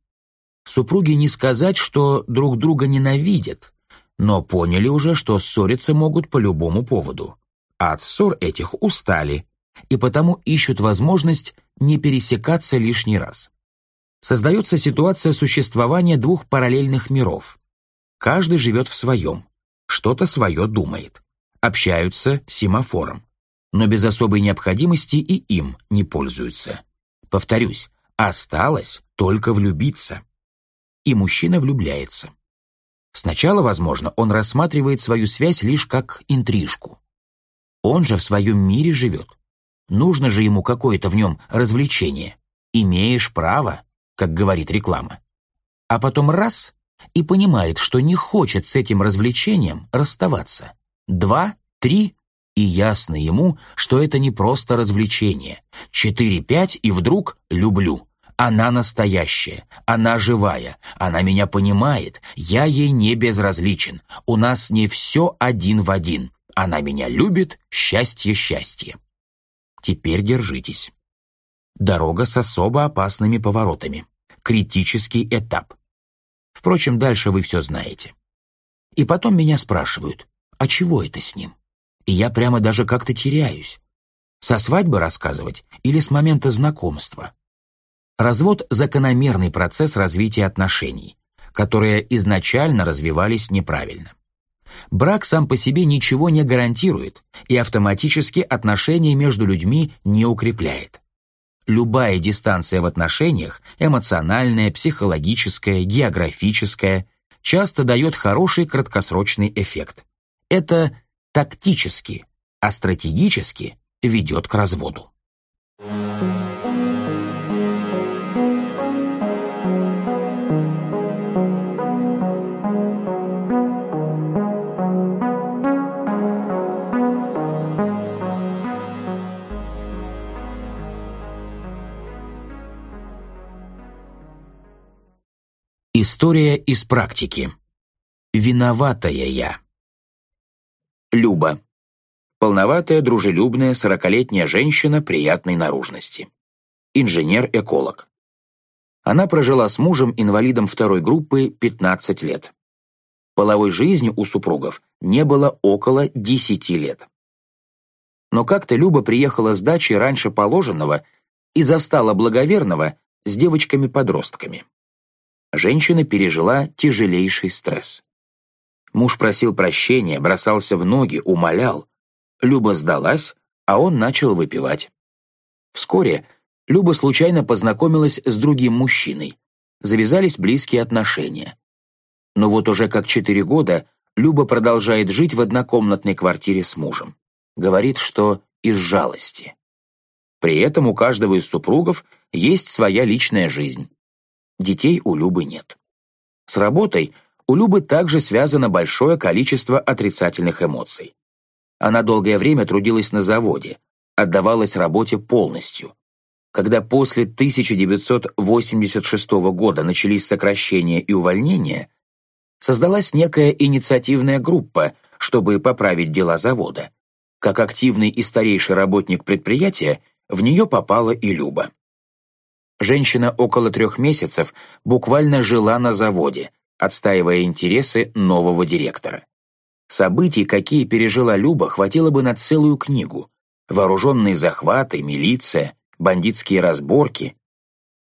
Супруги не сказать, что друг друга ненавидят, но поняли уже, что ссориться могут по любому поводу. А от ссор этих устали, и потому ищут возможность не пересекаться лишний раз. Создается ситуация существования двух параллельных миров. Каждый живет в своем, что-то свое думает. Общаются семафором но без особой необходимости и им не пользуются. Повторюсь, осталось только влюбиться. И мужчина влюбляется. Сначала, возможно, он рассматривает свою связь лишь как интрижку. Он же в своем мире живет. Нужно же ему какое-то в нем развлечение. Имеешь право, как говорит реклама. А потом раз — и понимает, что не хочет с этим развлечением расставаться. Два, три и ясно ему, что это не просто развлечение. Четыре-пять и вдруг люблю. Она настоящая, она живая, она меня понимает, я ей не безразличен. У нас не все один в один. Она меня любит, счастье-счастье. Теперь держитесь. Дорога с особо опасными поворотами. Критический этап. Впрочем, дальше вы все знаете. И потом меня спрашивают, а чего это с ним? И я прямо даже как-то теряюсь. Со свадьбы рассказывать или с момента знакомства? Развод – закономерный процесс развития отношений, которые изначально развивались неправильно. Брак сам по себе ничего не гарантирует и автоматически отношения между людьми не укрепляет. Любая дистанция в отношениях – эмоциональная, психологическая, географическая – часто дает хороший краткосрочный эффект. Это тактически, а стратегически ведет к разводу. История из практики. Виноватая я. Люба. Полноватая, дружелюбная, сорокалетняя женщина приятной наружности. Инженер-эколог. Она прожила с мужем-инвалидом второй группы 15 лет. Половой жизни у супругов не было около 10 лет. Но как-то Люба приехала с дачи раньше положенного и застала благоверного с девочками-подростками. Женщина пережила тяжелейший стресс. Муж просил прощения, бросался в ноги, умолял. Люба сдалась, а он начал выпивать. Вскоре Люба случайно познакомилась с другим мужчиной. Завязались близкие отношения. Но вот уже как четыре года Люба продолжает жить в однокомнатной квартире с мужем. Говорит, что из жалости. При этом у каждого из супругов есть своя личная жизнь. Детей у Любы нет. С работой у Любы также связано большое количество отрицательных эмоций. Она долгое время трудилась на заводе, отдавалась работе полностью. Когда после 1986 года начались сокращения и увольнения, создалась некая инициативная группа, чтобы поправить дела завода. Как активный и старейший работник предприятия, в нее попала и Люба. Женщина около трех месяцев буквально жила на заводе, отстаивая интересы нового директора. Событий, какие пережила Люба, хватило бы на целую книгу. Вооруженные захваты, милиция, бандитские разборки.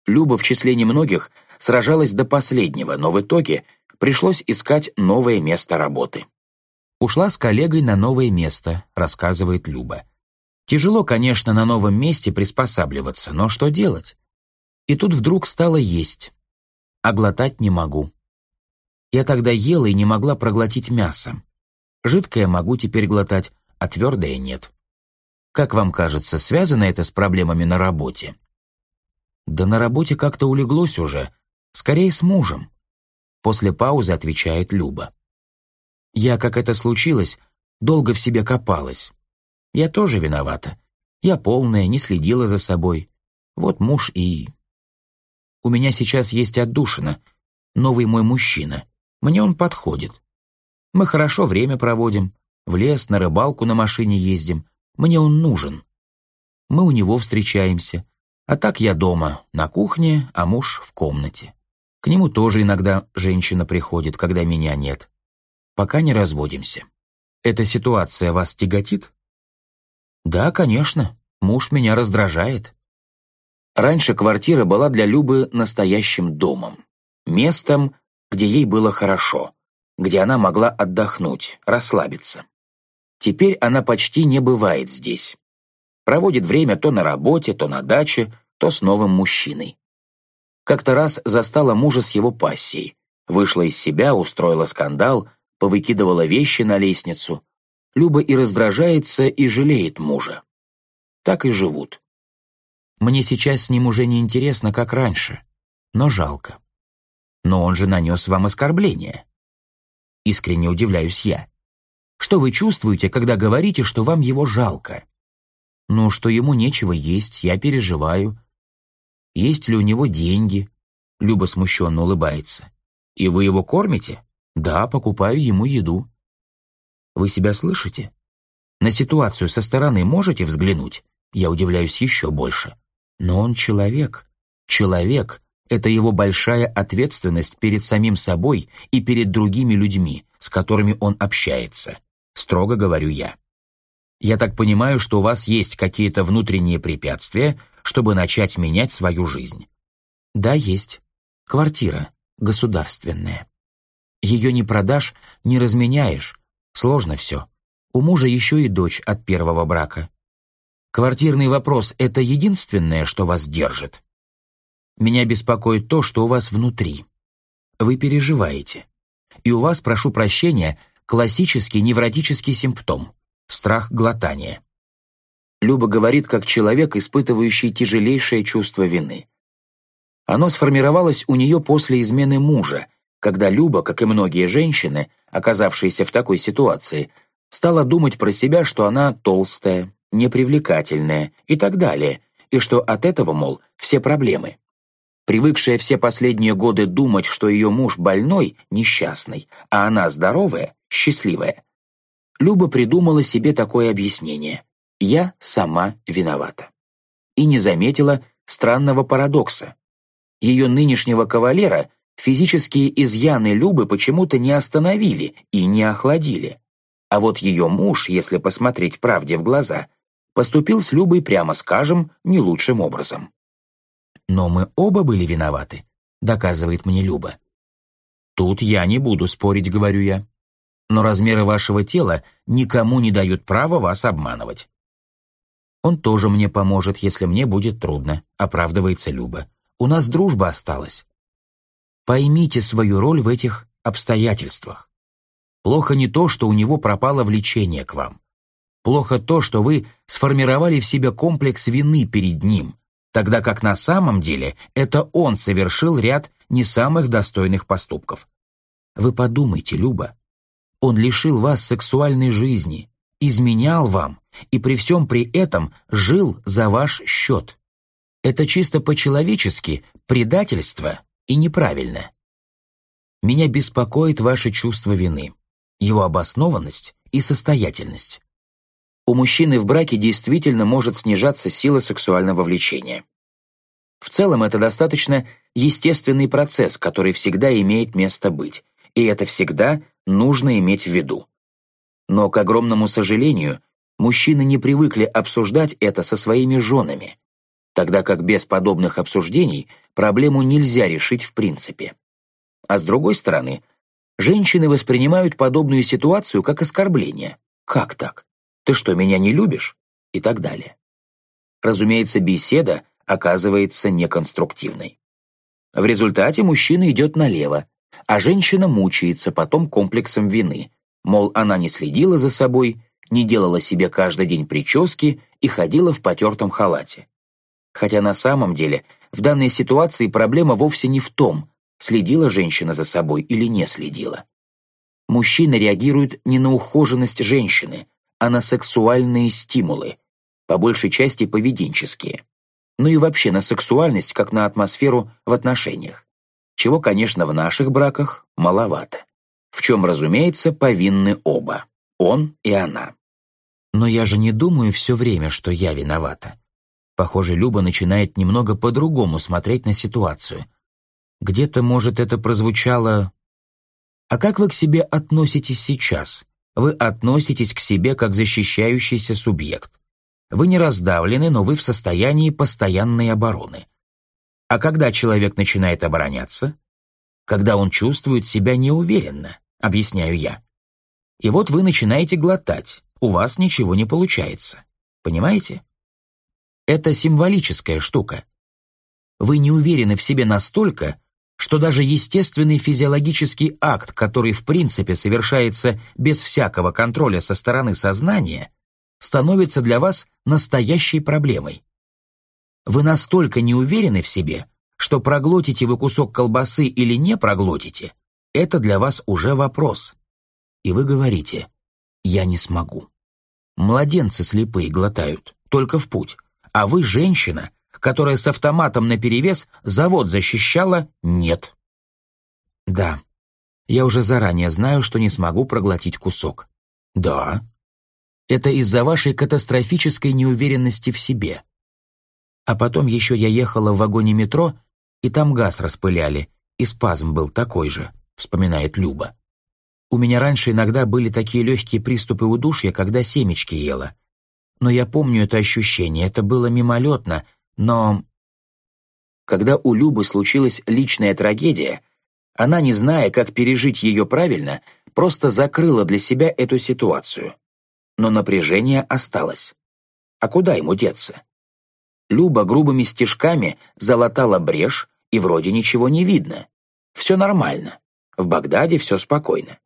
Люба в числе немногих сражалась до последнего, но в итоге пришлось искать новое место работы. «Ушла с коллегой на новое место», — рассказывает Люба. «Тяжело, конечно, на новом месте приспосабливаться, но что делать?» И тут вдруг стало есть. а глотать не могу. Я тогда ела и не могла проглотить мясо. Жидкое могу теперь глотать, а твердое нет. Как вам кажется, связано это с проблемами на работе? Да на работе как-то улеглось уже. Скорее с мужем. После паузы отвечает Люба. Я, как это случилось, долго в себе копалась. Я тоже виновата. Я полная, не следила за собой. Вот муж и... У меня сейчас есть отдушина. Новый мой мужчина. Мне он подходит. Мы хорошо время проводим. В лес, на рыбалку на машине ездим. Мне он нужен. Мы у него встречаемся. А так я дома, на кухне, а муж в комнате. К нему тоже иногда женщина приходит, когда меня нет. Пока не разводимся. Эта ситуация вас тяготит? Да, конечно. Муж меня раздражает. Раньше квартира была для Любы настоящим домом. Местом, где ей было хорошо, где она могла отдохнуть, расслабиться. Теперь она почти не бывает здесь. Проводит время то на работе, то на даче, то с новым мужчиной. Как-то раз застала мужа с его пассией. Вышла из себя, устроила скандал, повыкидывала вещи на лестницу. Люба и раздражается, и жалеет мужа. Так и живут. Мне сейчас с ним уже не интересно, как раньше, но жалко. Но он же нанес вам оскорбление. Искренне удивляюсь я. Что вы чувствуете, когда говорите, что вам его жалко? Ну, что ему нечего есть, я переживаю. Есть ли у него деньги? Люба смущенно улыбается. И вы его кормите? Да, покупаю ему еду. Вы себя слышите? На ситуацию со стороны можете взглянуть? Я удивляюсь еще больше. Но он человек. Человек — это его большая ответственность перед самим собой и перед другими людьми, с которыми он общается строго говорю я. Я так понимаю, что у вас есть какие-то внутренние препятствия, чтобы начать менять свою жизнь. Да, есть. Квартира государственная. Ее не продашь, не разменяешь. Сложно все. У мужа еще и дочь от первого брака. Квартирный вопрос — это единственное, что вас держит. Меня беспокоит то, что у вас внутри. Вы переживаете. И у вас, прошу прощения, Классический невротический симптом – страх глотания. Люба говорит как человек, испытывающий тяжелейшее чувство вины. Оно сформировалось у нее после измены мужа, когда Люба, как и многие женщины, оказавшиеся в такой ситуации, стала думать про себя, что она толстая, непривлекательная и так далее, и что от этого, мол, все проблемы привыкшая все последние годы думать, что ее муж больной, несчастный, а она здоровая, счастливая. Люба придумала себе такое объяснение. «Я сама виновата». И не заметила странного парадокса. Ее нынешнего кавалера физические изъяны Любы почему-то не остановили и не охладили. А вот ее муж, если посмотреть правде в глаза, поступил с Любой, прямо скажем, не лучшим образом. Но мы оба были виноваты, доказывает мне Люба. Тут я не буду спорить, говорю я. Но размеры вашего тела никому не дают права вас обманывать. Он тоже мне поможет, если мне будет трудно, оправдывается Люба. У нас дружба осталась. Поймите свою роль в этих обстоятельствах. Плохо не то, что у него пропало влечение к вам. Плохо то, что вы сформировали в себе комплекс вины перед ним, тогда как на самом деле это он совершил ряд не самых достойных поступков. Вы подумайте, Люба, он лишил вас сексуальной жизни, изменял вам и при всем при этом жил за ваш счет. Это чисто по-человечески предательство и неправильно. Меня беспокоит ваше чувство вины, его обоснованность и состоятельность у мужчины в браке действительно может снижаться сила сексуального влечения. В целом это достаточно естественный процесс, который всегда имеет место быть, и это всегда нужно иметь в виду. Но, к огромному сожалению, мужчины не привыкли обсуждать это со своими женами, тогда как без подобных обсуждений проблему нельзя решить в принципе. А с другой стороны, женщины воспринимают подобную ситуацию как оскорбление. Как так? «Ты что, меня не любишь?» и так далее. Разумеется, беседа оказывается неконструктивной. В результате мужчина идет налево, а женщина мучается потом комплексом вины. Мол, она не следила за собой, не делала себе каждый день прически и ходила в потертом халате. Хотя на самом деле в данной ситуации проблема вовсе не в том, следила женщина за собой или не следила. Мужчина реагирует не на ухоженность женщины, а на сексуальные стимулы, по большей части поведенческие. Ну и вообще на сексуальность, как на атмосферу в отношениях. Чего, конечно, в наших браках маловато. В чем, разумеется, повинны оба. Он и она. Но я же не думаю все время, что я виновата. Похоже, Люба начинает немного по-другому смотреть на ситуацию. Где-то, может, это прозвучало... А как вы к себе относитесь сейчас? Вы относитесь к себе как защищающийся субъект. Вы не раздавлены, но вы в состоянии постоянной обороны. А когда человек начинает обороняться? Когда он чувствует себя неуверенно, объясняю я. И вот вы начинаете глотать, у вас ничего не получается. Понимаете? Это символическая штука. Вы не уверены в себе настолько, что даже естественный физиологический акт, который в принципе совершается без всякого контроля со стороны сознания, становится для вас настоящей проблемой. Вы настолько не уверены в себе, что проглотите вы кусок колбасы или не проглотите, это для вас уже вопрос. И вы говорите «я не смогу». Младенцы слепые глотают, только в путь, а вы женщина, которая с автоматом наперевес завод защищала, нет. Да, я уже заранее знаю, что не смогу проглотить кусок. Да. Это из-за вашей катастрофической неуверенности в себе. А потом еще я ехала в вагоне метро, и там газ распыляли, и спазм был такой же, вспоминает Люба. У меня раньше иногда были такие легкие приступы удушья, когда семечки ела. Но я помню это ощущение, это было мимолетно, но... Когда у Любы случилась личная трагедия, она, не зная, как пережить ее правильно, просто закрыла для себя эту ситуацию. Но напряжение осталось. А куда ему деться? Люба грубыми стежками залатала брешь, и вроде ничего не видно. Все нормально. В Багдаде все спокойно.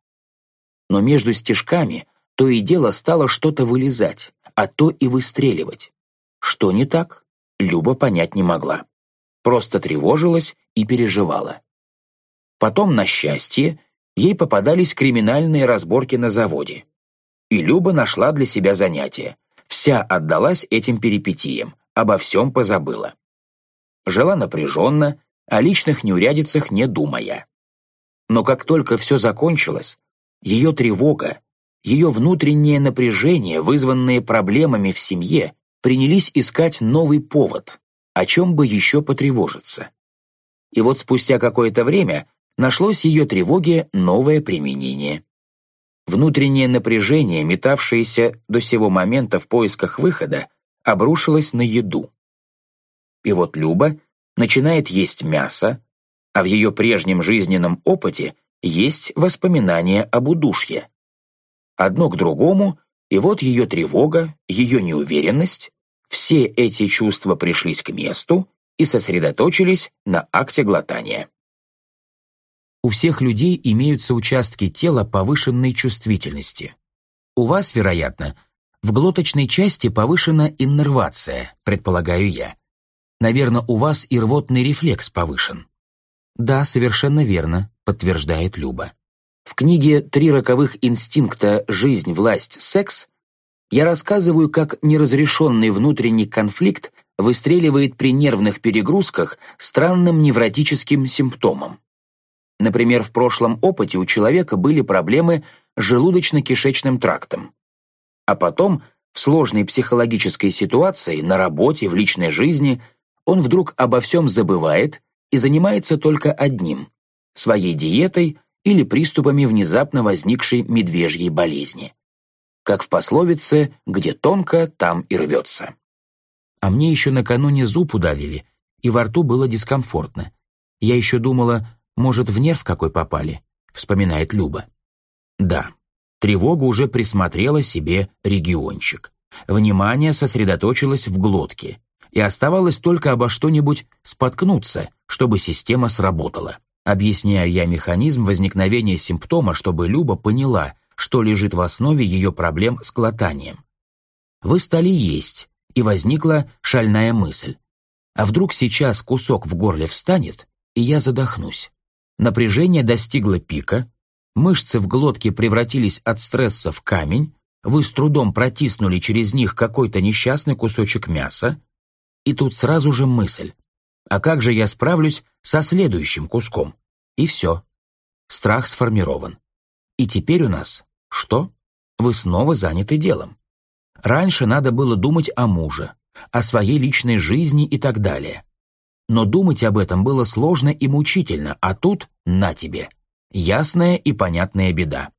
Но между стежками то и дело стало что-то вылезать, а то и выстреливать. Что не так? Люба понять не могла. Просто тревожилась и переживала. Потом, на счастье, ей попадались криминальные разборки на заводе. И Люба нашла для себя занятие. Вся отдалась этим перипетиям, обо всем позабыла. Жила напряженно, о личных неурядицах не думая. Но как только все закончилось, ее тревога, ее внутреннее напряжение, вызванные проблемами в семье, принялись искать новый повод, о чем бы еще потревожиться. И вот спустя какое-то время нашлось ее тревоге новое применение. Внутреннее напряжение, метавшееся до сего момента в поисках выхода, обрушилось на еду. И вот Люба начинает есть мясо, а в ее прежнем жизненном опыте есть воспоминания об удушье. Одно к другому, и вот ее тревога, ее неуверенность все эти чувства пришлись к месту и сосредоточились на акте глотания. У всех людей имеются участки тела повышенной чувствительности. У вас, вероятно, в глоточной части повышена иннервация, предполагаю я. Наверное, у вас и рвотный рефлекс повышен. Да, совершенно верно, подтверждает Люба. В книге «Три роковых инстинкта. Жизнь, власть, секс» я рассказываю, как неразрешенный внутренний конфликт выстреливает при нервных перегрузках странным невротическим симптомом. Например, в прошлом опыте у человека были проблемы с желудочно-кишечным трактом. А потом, в сложной психологической ситуации, на работе, в личной жизни, он вдруг обо всем забывает и занимается только одним – своей диетой или приступами внезапно возникшей медвежьей болезни как в пословице «где тонко, там и рвется». А мне еще накануне зуб удалили, и во рту было дискомфортно. Я еще думала, может, в нерв какой попали, вспоминает Люба. Да, тревога уже присмотрела себе региончик. Внимание сосредоточилось в глотке. и оставалось только обо что-нибудь споткнуться, чтобы система сработала. Объясняю я механизм возникновения симптома, чтобы Люба поняла, что лежит в основе ее проблем с глотанием. Вы стали есть, и возникла шальная мысль. А вдруг сейчас кусок в горле встанет, и я задохнусь? Напряжение достигло пика, мышцы в глотке превратились от стресса в камень, вы с трудом протиснули через них какой-то несчастный кусочек мяса, и тут сразу же мысль. А как же я справлюсь со следующим куском? И все. Страх сформирован. И теперь у нас что? Вы снова заняты делом. Раньше надо было думать о муже, о своей личной жизни и так далее. Но думать об этом было сложно и мучительно, а тут на тебе. Ясная и понятная беда.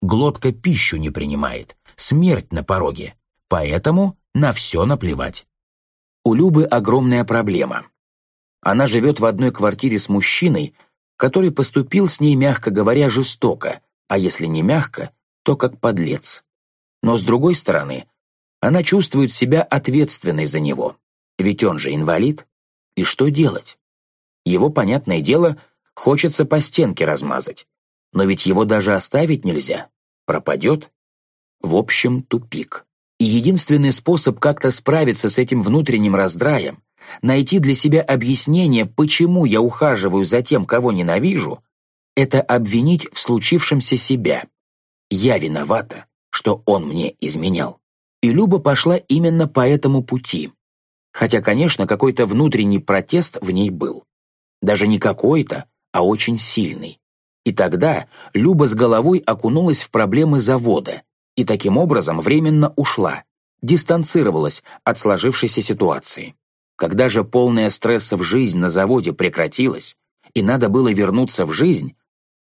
Глотка пищу не принимает, смерть на пороге, поэтому на все наплевать. У Любы огромная проблема. Она живет в одной квартире с мужчиной, который поступил с ней, мягко говоря, жестоко, а если не мягко, то как подлец. Но с другой стороны, она чувствует себя ответственной за него, ведь он же инвалид. И что делать? Его, понятное дело, хочется по стенке размазать. Но ведь его даже оставить нельзя. Пропадет. В общем, тупик. И единственный способ как-то справиться с этим внутренним раздраем, найти для себя объяснение, почему я ухаживаю за тем, кого ненавижу, это обвинить в случившемся себя. Я виновата, что он мне изменял. И Люба пошла именно по этому пути. Хотя, конечно, какой-то внутренний протест в ней был. Даже не какой-то, а очень сильный. И тогда Люба с головой окунулась в проблемы завода и таким образом временно ушла, дистанцировалась от сложившейся ситуации. Когда же полная стрессов жизнь на заводе прекратилась, и надо было вернуться в жизнь,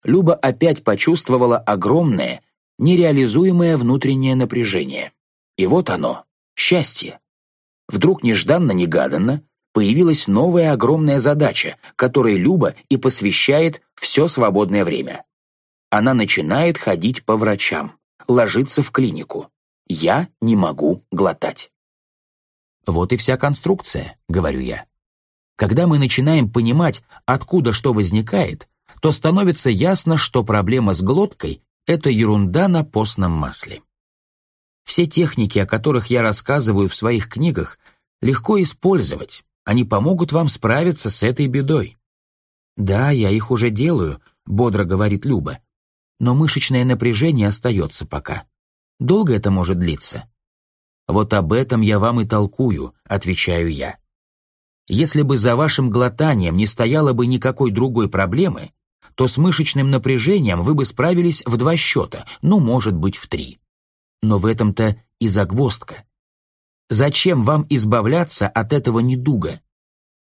Люба опять почувствовала огромное, нереализуемое внутреннее напряжение. И вот оно, счастье. Вдруг нежданно-негаданно появилась новая огромная задача, которой Люба и посвящает все свободное время. Она начинает ходить по врачам, ложиться в клинику. Я не могу глотать. Вот и вся конструкция, говорю я. Когда мы начинаем понимать, откуда что возникает, то становится ясно, что проблема с глоткой – это ерунда на постном масле. Все техники, о которых я рассказываю в своих книгах, легко использовать, они помогут вам справиться с этой бедой. «Да, я их уже делаю», — бодро говорит Люба. «Но мышечное напряжение остается пока. Долго это может длиться?» «Вот об этом я вам и толкую», — отвечаю я. «Если бы за вашим глотанием не стояло бы никакой другой проблемы, то с мышечным напряжением вы бы справились в два счета, ну, может быть, в три. Но в этом-то и загвоздка. Зачем вам избавляться от этого недуга?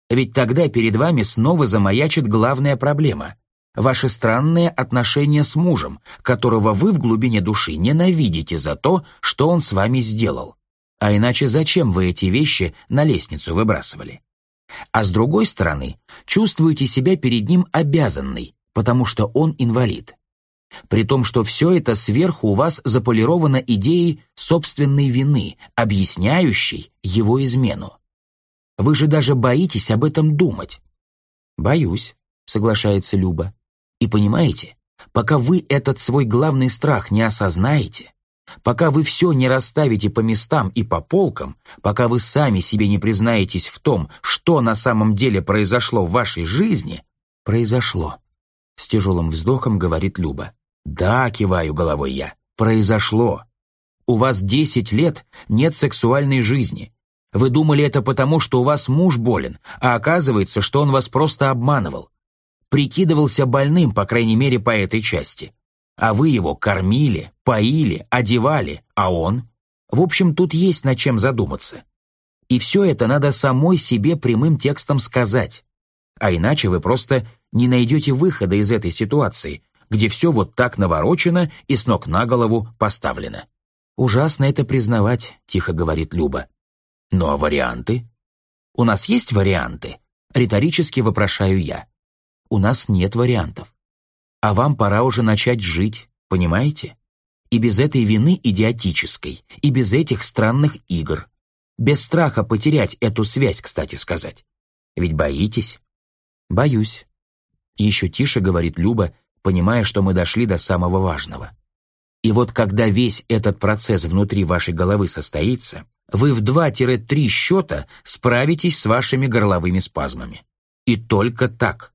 Ведь тогда перед вами снова замаячит главная проблема – ваши странные отношения с мужем, которого вы в глубине души ненавидите за то, что он с вами сделал. А иначе зачем вы эти вещи на лестницу выбрасывали? А с другой стороны, чувствуете себя перед ним обязанной, потому что он инвалид. При том, что все это сверху у вас заполировано идеей собственной вины, объясняющей его измену. Вы же даже боитесь об этом думать. Боюсь, соглашается Люба. И понимаете, пока вы этот свой главный страх не осознаете, пока вы все не расставите по местам и по полкам, пока вы сами себе не признаетесь в том, что на самом деле произошло в вашей жизни, произошло. С тяжелым вздохом говорит Люба. Да, киваю головой я, произошло. У вас десять лет нет сексуальной жизни, вы думали это потому, что у вас муж болен, а оказывается, что он вас просто обманывал. Прикидывался больным, по крайней мере, по этой части. А вы его кормили, поили, одевали, а он? В общем, тут есть над чем задуматься. И все это надо самой себе прямым текстом сказать. А иначе вы просто не найдете выхода из этой ситуации, где все вот так наворочено и с ног на голову поставлено. «Ужасно это признавать», — тихо говорит Люба. Ну а варианты? У нас есть варианты? Риторически вопрошаю я. У нас нет вариантов. А вам пора уже начать жить, понимаете? И без этой вины идиотической, и без этих странных игр. без страха потерять эту связь, кстати сказать. Ведь боитесь? Боюсь. Еще тише говорит Люба, понимая, что мы дошли до самого важного. И вот когда весь этот процесс внутри вашей головы состоится, вы в 2-3 счета справитесь с вашими горловыми спазмами. И только так.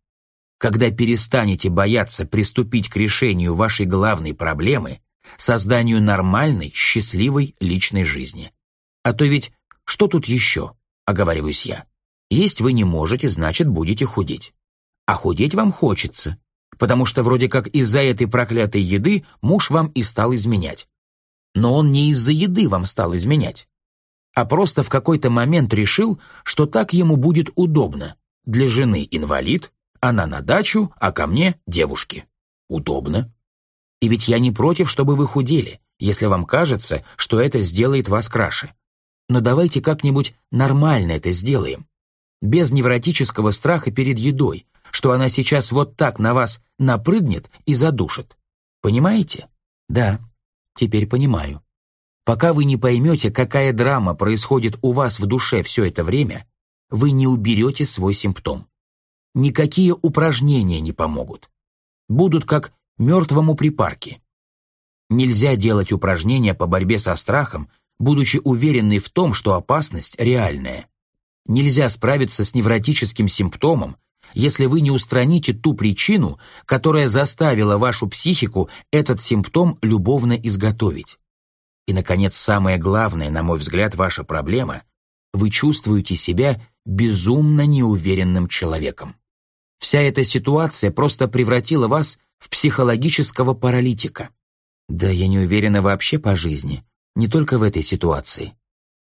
Когда перестанете бояться приступить к решению вашей главной проблемы, созданию нормальной, счастливой личной жизни. А то ведь что тут еще, оговариваюсь я. Есть вы не можете, значит, будете худеть. А худеть вам хочется, потому что вроде как из-за этой проклятой еды муж вам и стал изменять. Но он не из-за еды вам стал изменять, а просто в какой-то момент решил, что так ему будет удобно. Для жены инвалид, она на дачу, а ко мне девушки. Удобно. И ведь я не против, чтобы вы худели, если вам кажется, что это сделает вас краше. Но давайте как-нибудь нормально это сделаем. Без невротического страха перед едой, что она сейчас вот так на вас напрыгнет и задушит. Понимаете? Да, теперь понимаю. Пока вы не поймете, какая драма происходит у вас в душе все это время, вы не уберете свой симптом. Никакие упражнения не помогут. Будут как мертвому припарке. Нельзя делать упражнения по борьбе со страхом, будучи уверенной в том, что опасность реальная. Нельзя справиться с невротическим симптомом, если вы не устраните ту причину, которая заставила вашу психику этот симптом любовно изготовить. И, наконец, самое главное, на мой взгляд, ваша проблема – вы чувствуете себя безумно неуверенным человеком. Вся эта ситуация просто превратила вас в психологического паралитика. Да я не уверена вообще по жизни, не только в этой ситуации.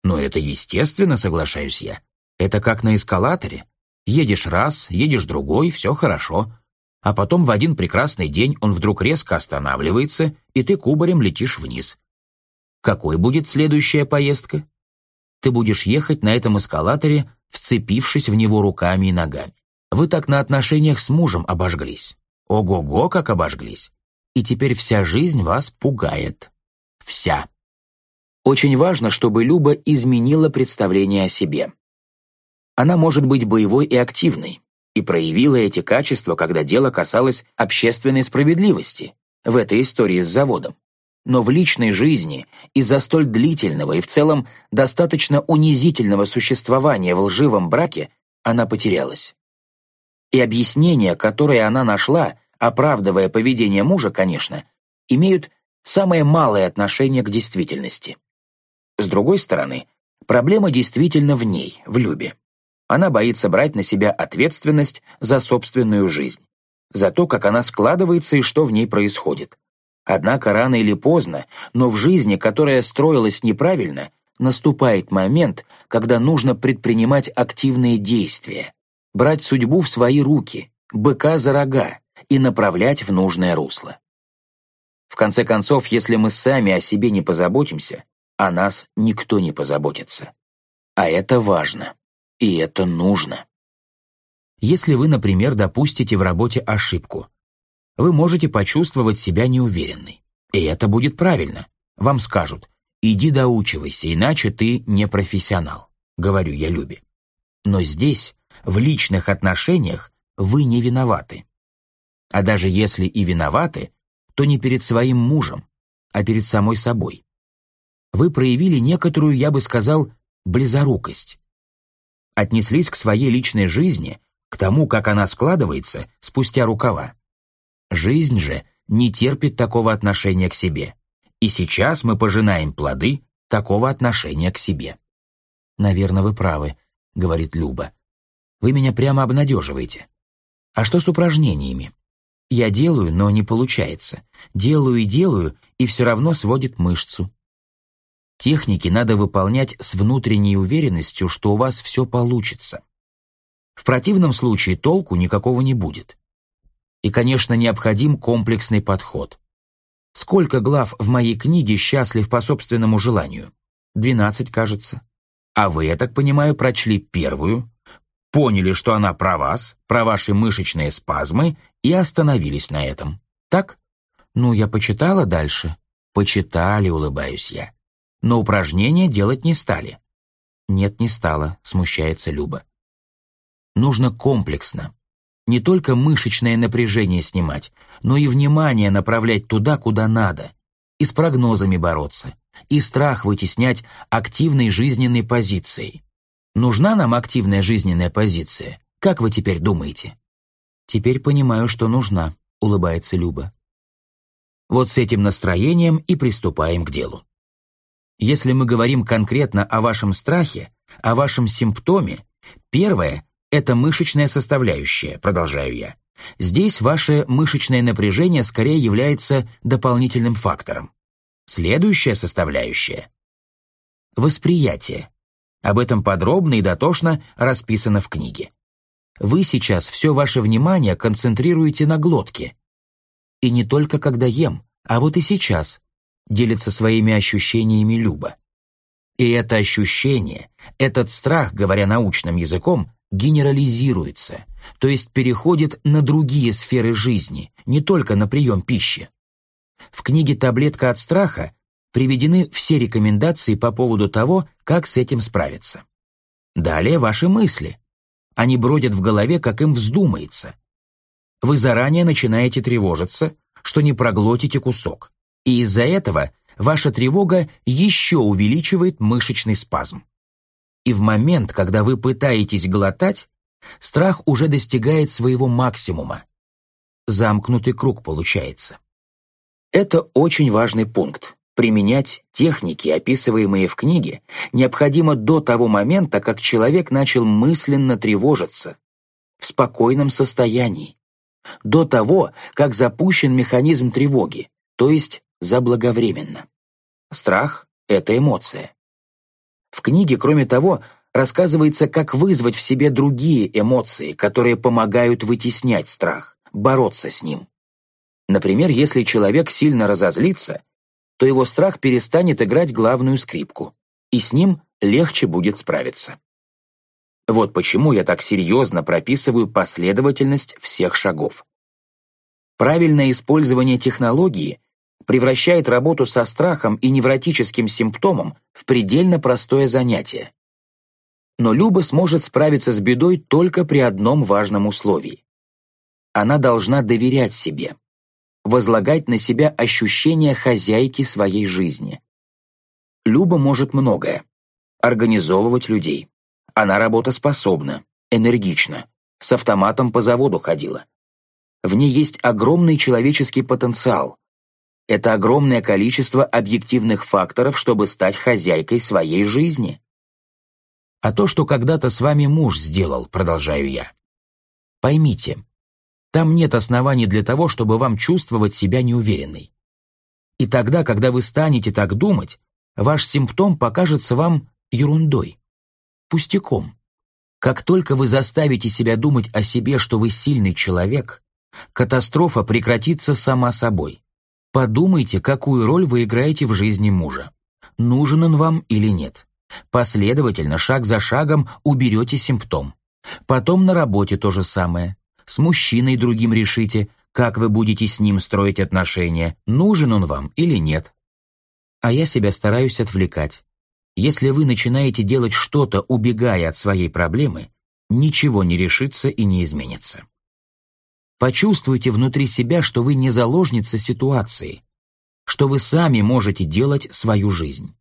Но это естественно, соглашаюсь я. Это как на эскалаторе. Едешь раз, едешь другой, все хорошо. А потом в один прекрасный день он вдруг резко останавливается, и ты кубарем летишь вниз. Какой будет следующая поездка? Ты будешь ехать на этом эскалаторе, вцепившись в него руками и ногами. Вы так на отношениях с мужем обожглись. Ого-го, как обожглись. И теперь вся жизнь вас пугает. Вся. Очень важно, чтобы Люба изменила представление о себе. Она может быть боевой и активной, и проявила эти качества, когда дело касалось общественной справедливости в этой истории с заводом. Но в личной жизни из-за столь длительного и в целом достаточно унизительного существования в лживом браке она потерялась. И объяснения, которые она нашла, оправдывая поведение мужа, конечно, имеют самое малое отношение к действительности. С другой стороны, проблема действительно в ней, в Любе. Она боится брать на себя ответственность за собственную жизнь, за то, как она складывается и что в ней происходит. Однако рано или поздно, но в жизни, которая строилась неправильно, наступает момент, когда нужно предпринимать активные действия, брать судьбу в свои руки, быка за рога и направлять в нужное русло. В конце концов, если мы сами о себе не позаботимся, о нас никто не позаботится. А это важно. И это нужно. Если вы, например, допустите в работе ошибку, вы можете почувствовать себя неуверенной. И это будет правильно. Вам скажут, иди доучивайся, иначе ты не профессионал, говорю я Любе. Но здесь, в личных отношениях, вы не виноваты. А даже если и виноваты, то не перед своим мужем, а перед самой собой. Вы проявили некоторую, я бы сказал, близорукость. Отнеслись к своей личной жизни, к тому, как она складывается, спустя рукава. Жизнь же не терпит такого отношения к себе. И сейчас мы пожинаем плоды такого отношения к себе. «Наверное, вы правы», — говорит Люба. «Вы меня прямо обнадеживаете. А что с упражнениями? Я делаю, но не получается. Делаю и делаю, и все равно сводит мышцу. Техники надо выполнять с внутренней уверенностью, что у вас все получится. В противном случае толку никакого не будет. И, конечно, необходим комплексный подход. Сколько глав в моей книге «Счастлив по собственному желанию»? Двенадцать, кажется. А вы, я так понимаю, прочли первую, поняли, что она про вас, про ваши мышечные спазмы и остановились на этом. Так? Ну, я почитала дальше. Почитали, улыбаюсь я. Но упражнения делать не стали. Нет, не стало, смущается Люба. Нужно комплексно. Не только мышечное напряжение снимать, но и внимание направлять туда, куда надо. И с прогнозами бороться. И страх вытеснять активной жизненной позицией. Нужна нам активная жизненная позиция? Как вы теперь думаете? Теперь понимаю, что нужна, улыбается Люба. Вот с этим настроением и приступаем к делу. Если мы говорим конкретно о вашем страхе, о вашем симптоме, первое – это мышечная составляющая, продолжаю я. Здесь ваше мышечное напряжение скорее является дополнительным фактором. Следующая составляющая – восприятие. Об этом подробно и дотошно расписано в книге. Вы сейчас все ваше внимание концентрируете на глотке. И не только когда ем, а вот и сейчас, делится своими ощущениями Люба. И это ощущение, этот страх, говоря научным языком, генерализируется, то есть переходит на другие сферы жизни, не только на прием пищи. В книге «Таблетка от страха» приведены все рекомендации по поводу того, как с этим справиться. Далее ваши мысли. Они бродят в голове, как им вздумается. Вы заранее начинаете тревожиться, что не проглотите кусок. И из-за этого ваша тревога еще увеличивает мышечный спазм. И в момент, когда вы пытаетесь глотать, страх уже достигает своего максимума. Замкнутый круг получается. Это очень важный пункт. Применять техники, описываемые в книге, необходимо до того момента, как человек начал мысленно тревожиться, в спокойном состоянии, до того, как запущен механизм тревоги, то есть заблаговременно. Страх — это эмоция. В книге, кроме того, рассказывается, как вызвать в себе другие эмоции, которые помогают вытеснять страх, бороться с ним. Например, если человек сильно разозлится, то его страх перестанет играть главную скрипку, и с ним легче будет справиться. Вот почему я так серьезно прописываю последовательность всех шагов. Правильное использование технологии превращает работу со страхом и невротическим симптомом в предельно простое занятие. Но Люба сможет справиться с бедой только при одном важном условии. Она должна доверять себе, возлагать на себя ощущение хозяйки своей жизни. Люба может многое. Организовывать людей. Она работоспособна, энергична, с автоматом по заводу ходила. В ней есть огромный человеческий потенциал, это огромное количество объективных факторов, чтобы стать хозяйкой своей жизни. А то, что когда-то с вами муж сделал, продолжаю я. Поймите, там нет оснований для того, чтобы вам чувствовать себя неуверенной. И тогда, когда вы станете так думать, ваш симптом покажется вам ерундой, пустяком. Как только вы заставите себя думать о себе, что вы сильный человек, катастрофа прекратится сама собой. Подумайте, какую роль вы играете в жизни мужа. Нужен он вам или нет. Последовательно, шаг за шагом уберете симптом. Потом на работе то же самое. С мужчиной другим решите, как вы будете с ним строить отношения, нужен он вам или нет. А я себя стараюсь отвлекать. Если вы начинаете делать что-то, убегая от своей проблемы, ничего не решится и не изменится. Почувствуйте внутри себя, что вы не заложница ситуации, что вы сами можете делать свою жизнь.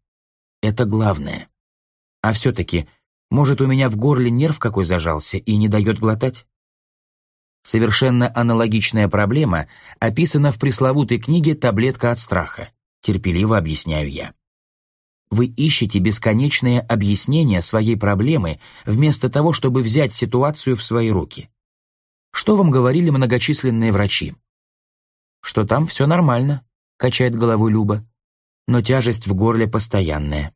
Это главное. А все-таки, может, у меня в горле нерв какой зажался и не дает глотать? Совершенно аналогичная проблема описана в пресловутой книге «Таблетка от страха», терпеливо объясняю я. Вы ищете бесконечные объяснения своей проблемы вместо того, чтобы взять ситуацию в свои руки. Что вам говорили многочисленные врачи? Что там все нормально, качает головой Люба. Но тяжесть в горле постоянная.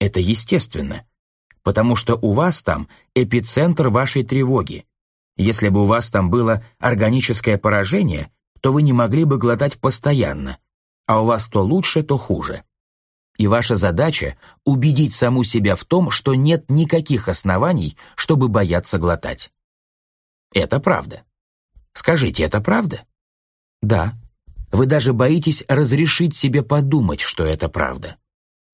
Это естественно, потому что у вас там эпицентр вашей тревоги. Если бы у вас там было органическое поражение, то вы не могли бы глотать постоянно, а у вас то лучше, то хуже. И ваша задача — убедить саму себя в том, что нет никаких оснований, чтобы бояться глотать. Это правда. Скажите, это правда? Да. Вы даже боитесь разрешить себе подумать, что это правда.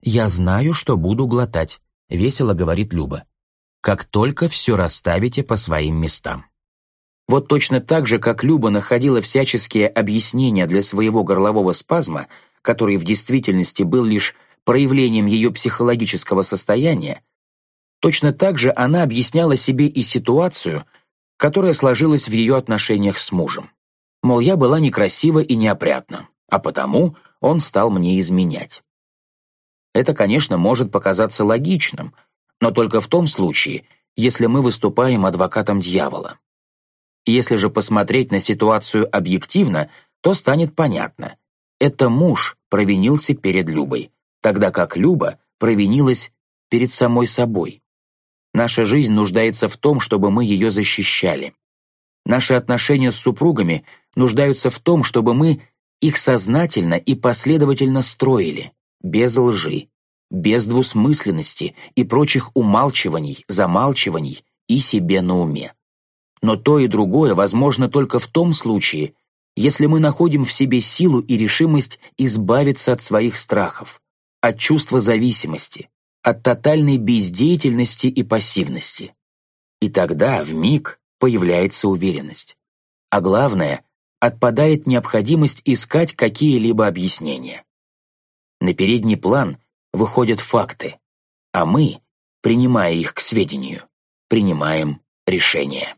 Я знаю, что буду глотать. весело говорит Люба. «Как только все расставите по своим местам». Вот точно так же, как Люба находила всяческие объяснения для своего горлового спазма, который в действительности был лишь проявлением ее психологического состояния, точно так же она объясняла себе и ситуацию, которая сложилась в ее отношениях с мужем. Мол, я была некрасива и неопрятна, а потому он стал мне изменять. Это, конечно, может показаться логичным, но только в том случае, если мы выступаем адвокатом дьявола. Если же посмотреть на ситуацию объективно, то станет понятно. Это муж провинился перед Любой, тогда как Люба провинилась перед самой собой. Наша жизнь нуждается в том, чтобы мы ее защищали. Наши отношения с супругами нуждаются в том, чтобы мы их сознательно и последовательно строили, без лжи, без двусмысленности и прочих умалчиваний, замалчиваний и себе на уме. Но то и другое возможно только в том случае, если мы находим в себе силу и решимость избавиться от своих страхов, от чувства зависимости, от тотальной бездеятельности и пассивности. И тогда в миг появляется уверенность. А главное, отпадает необходимость искать какие-либо объяснения. На передний план выходят факты, а мы, принимая их к сведению, принимаем решение.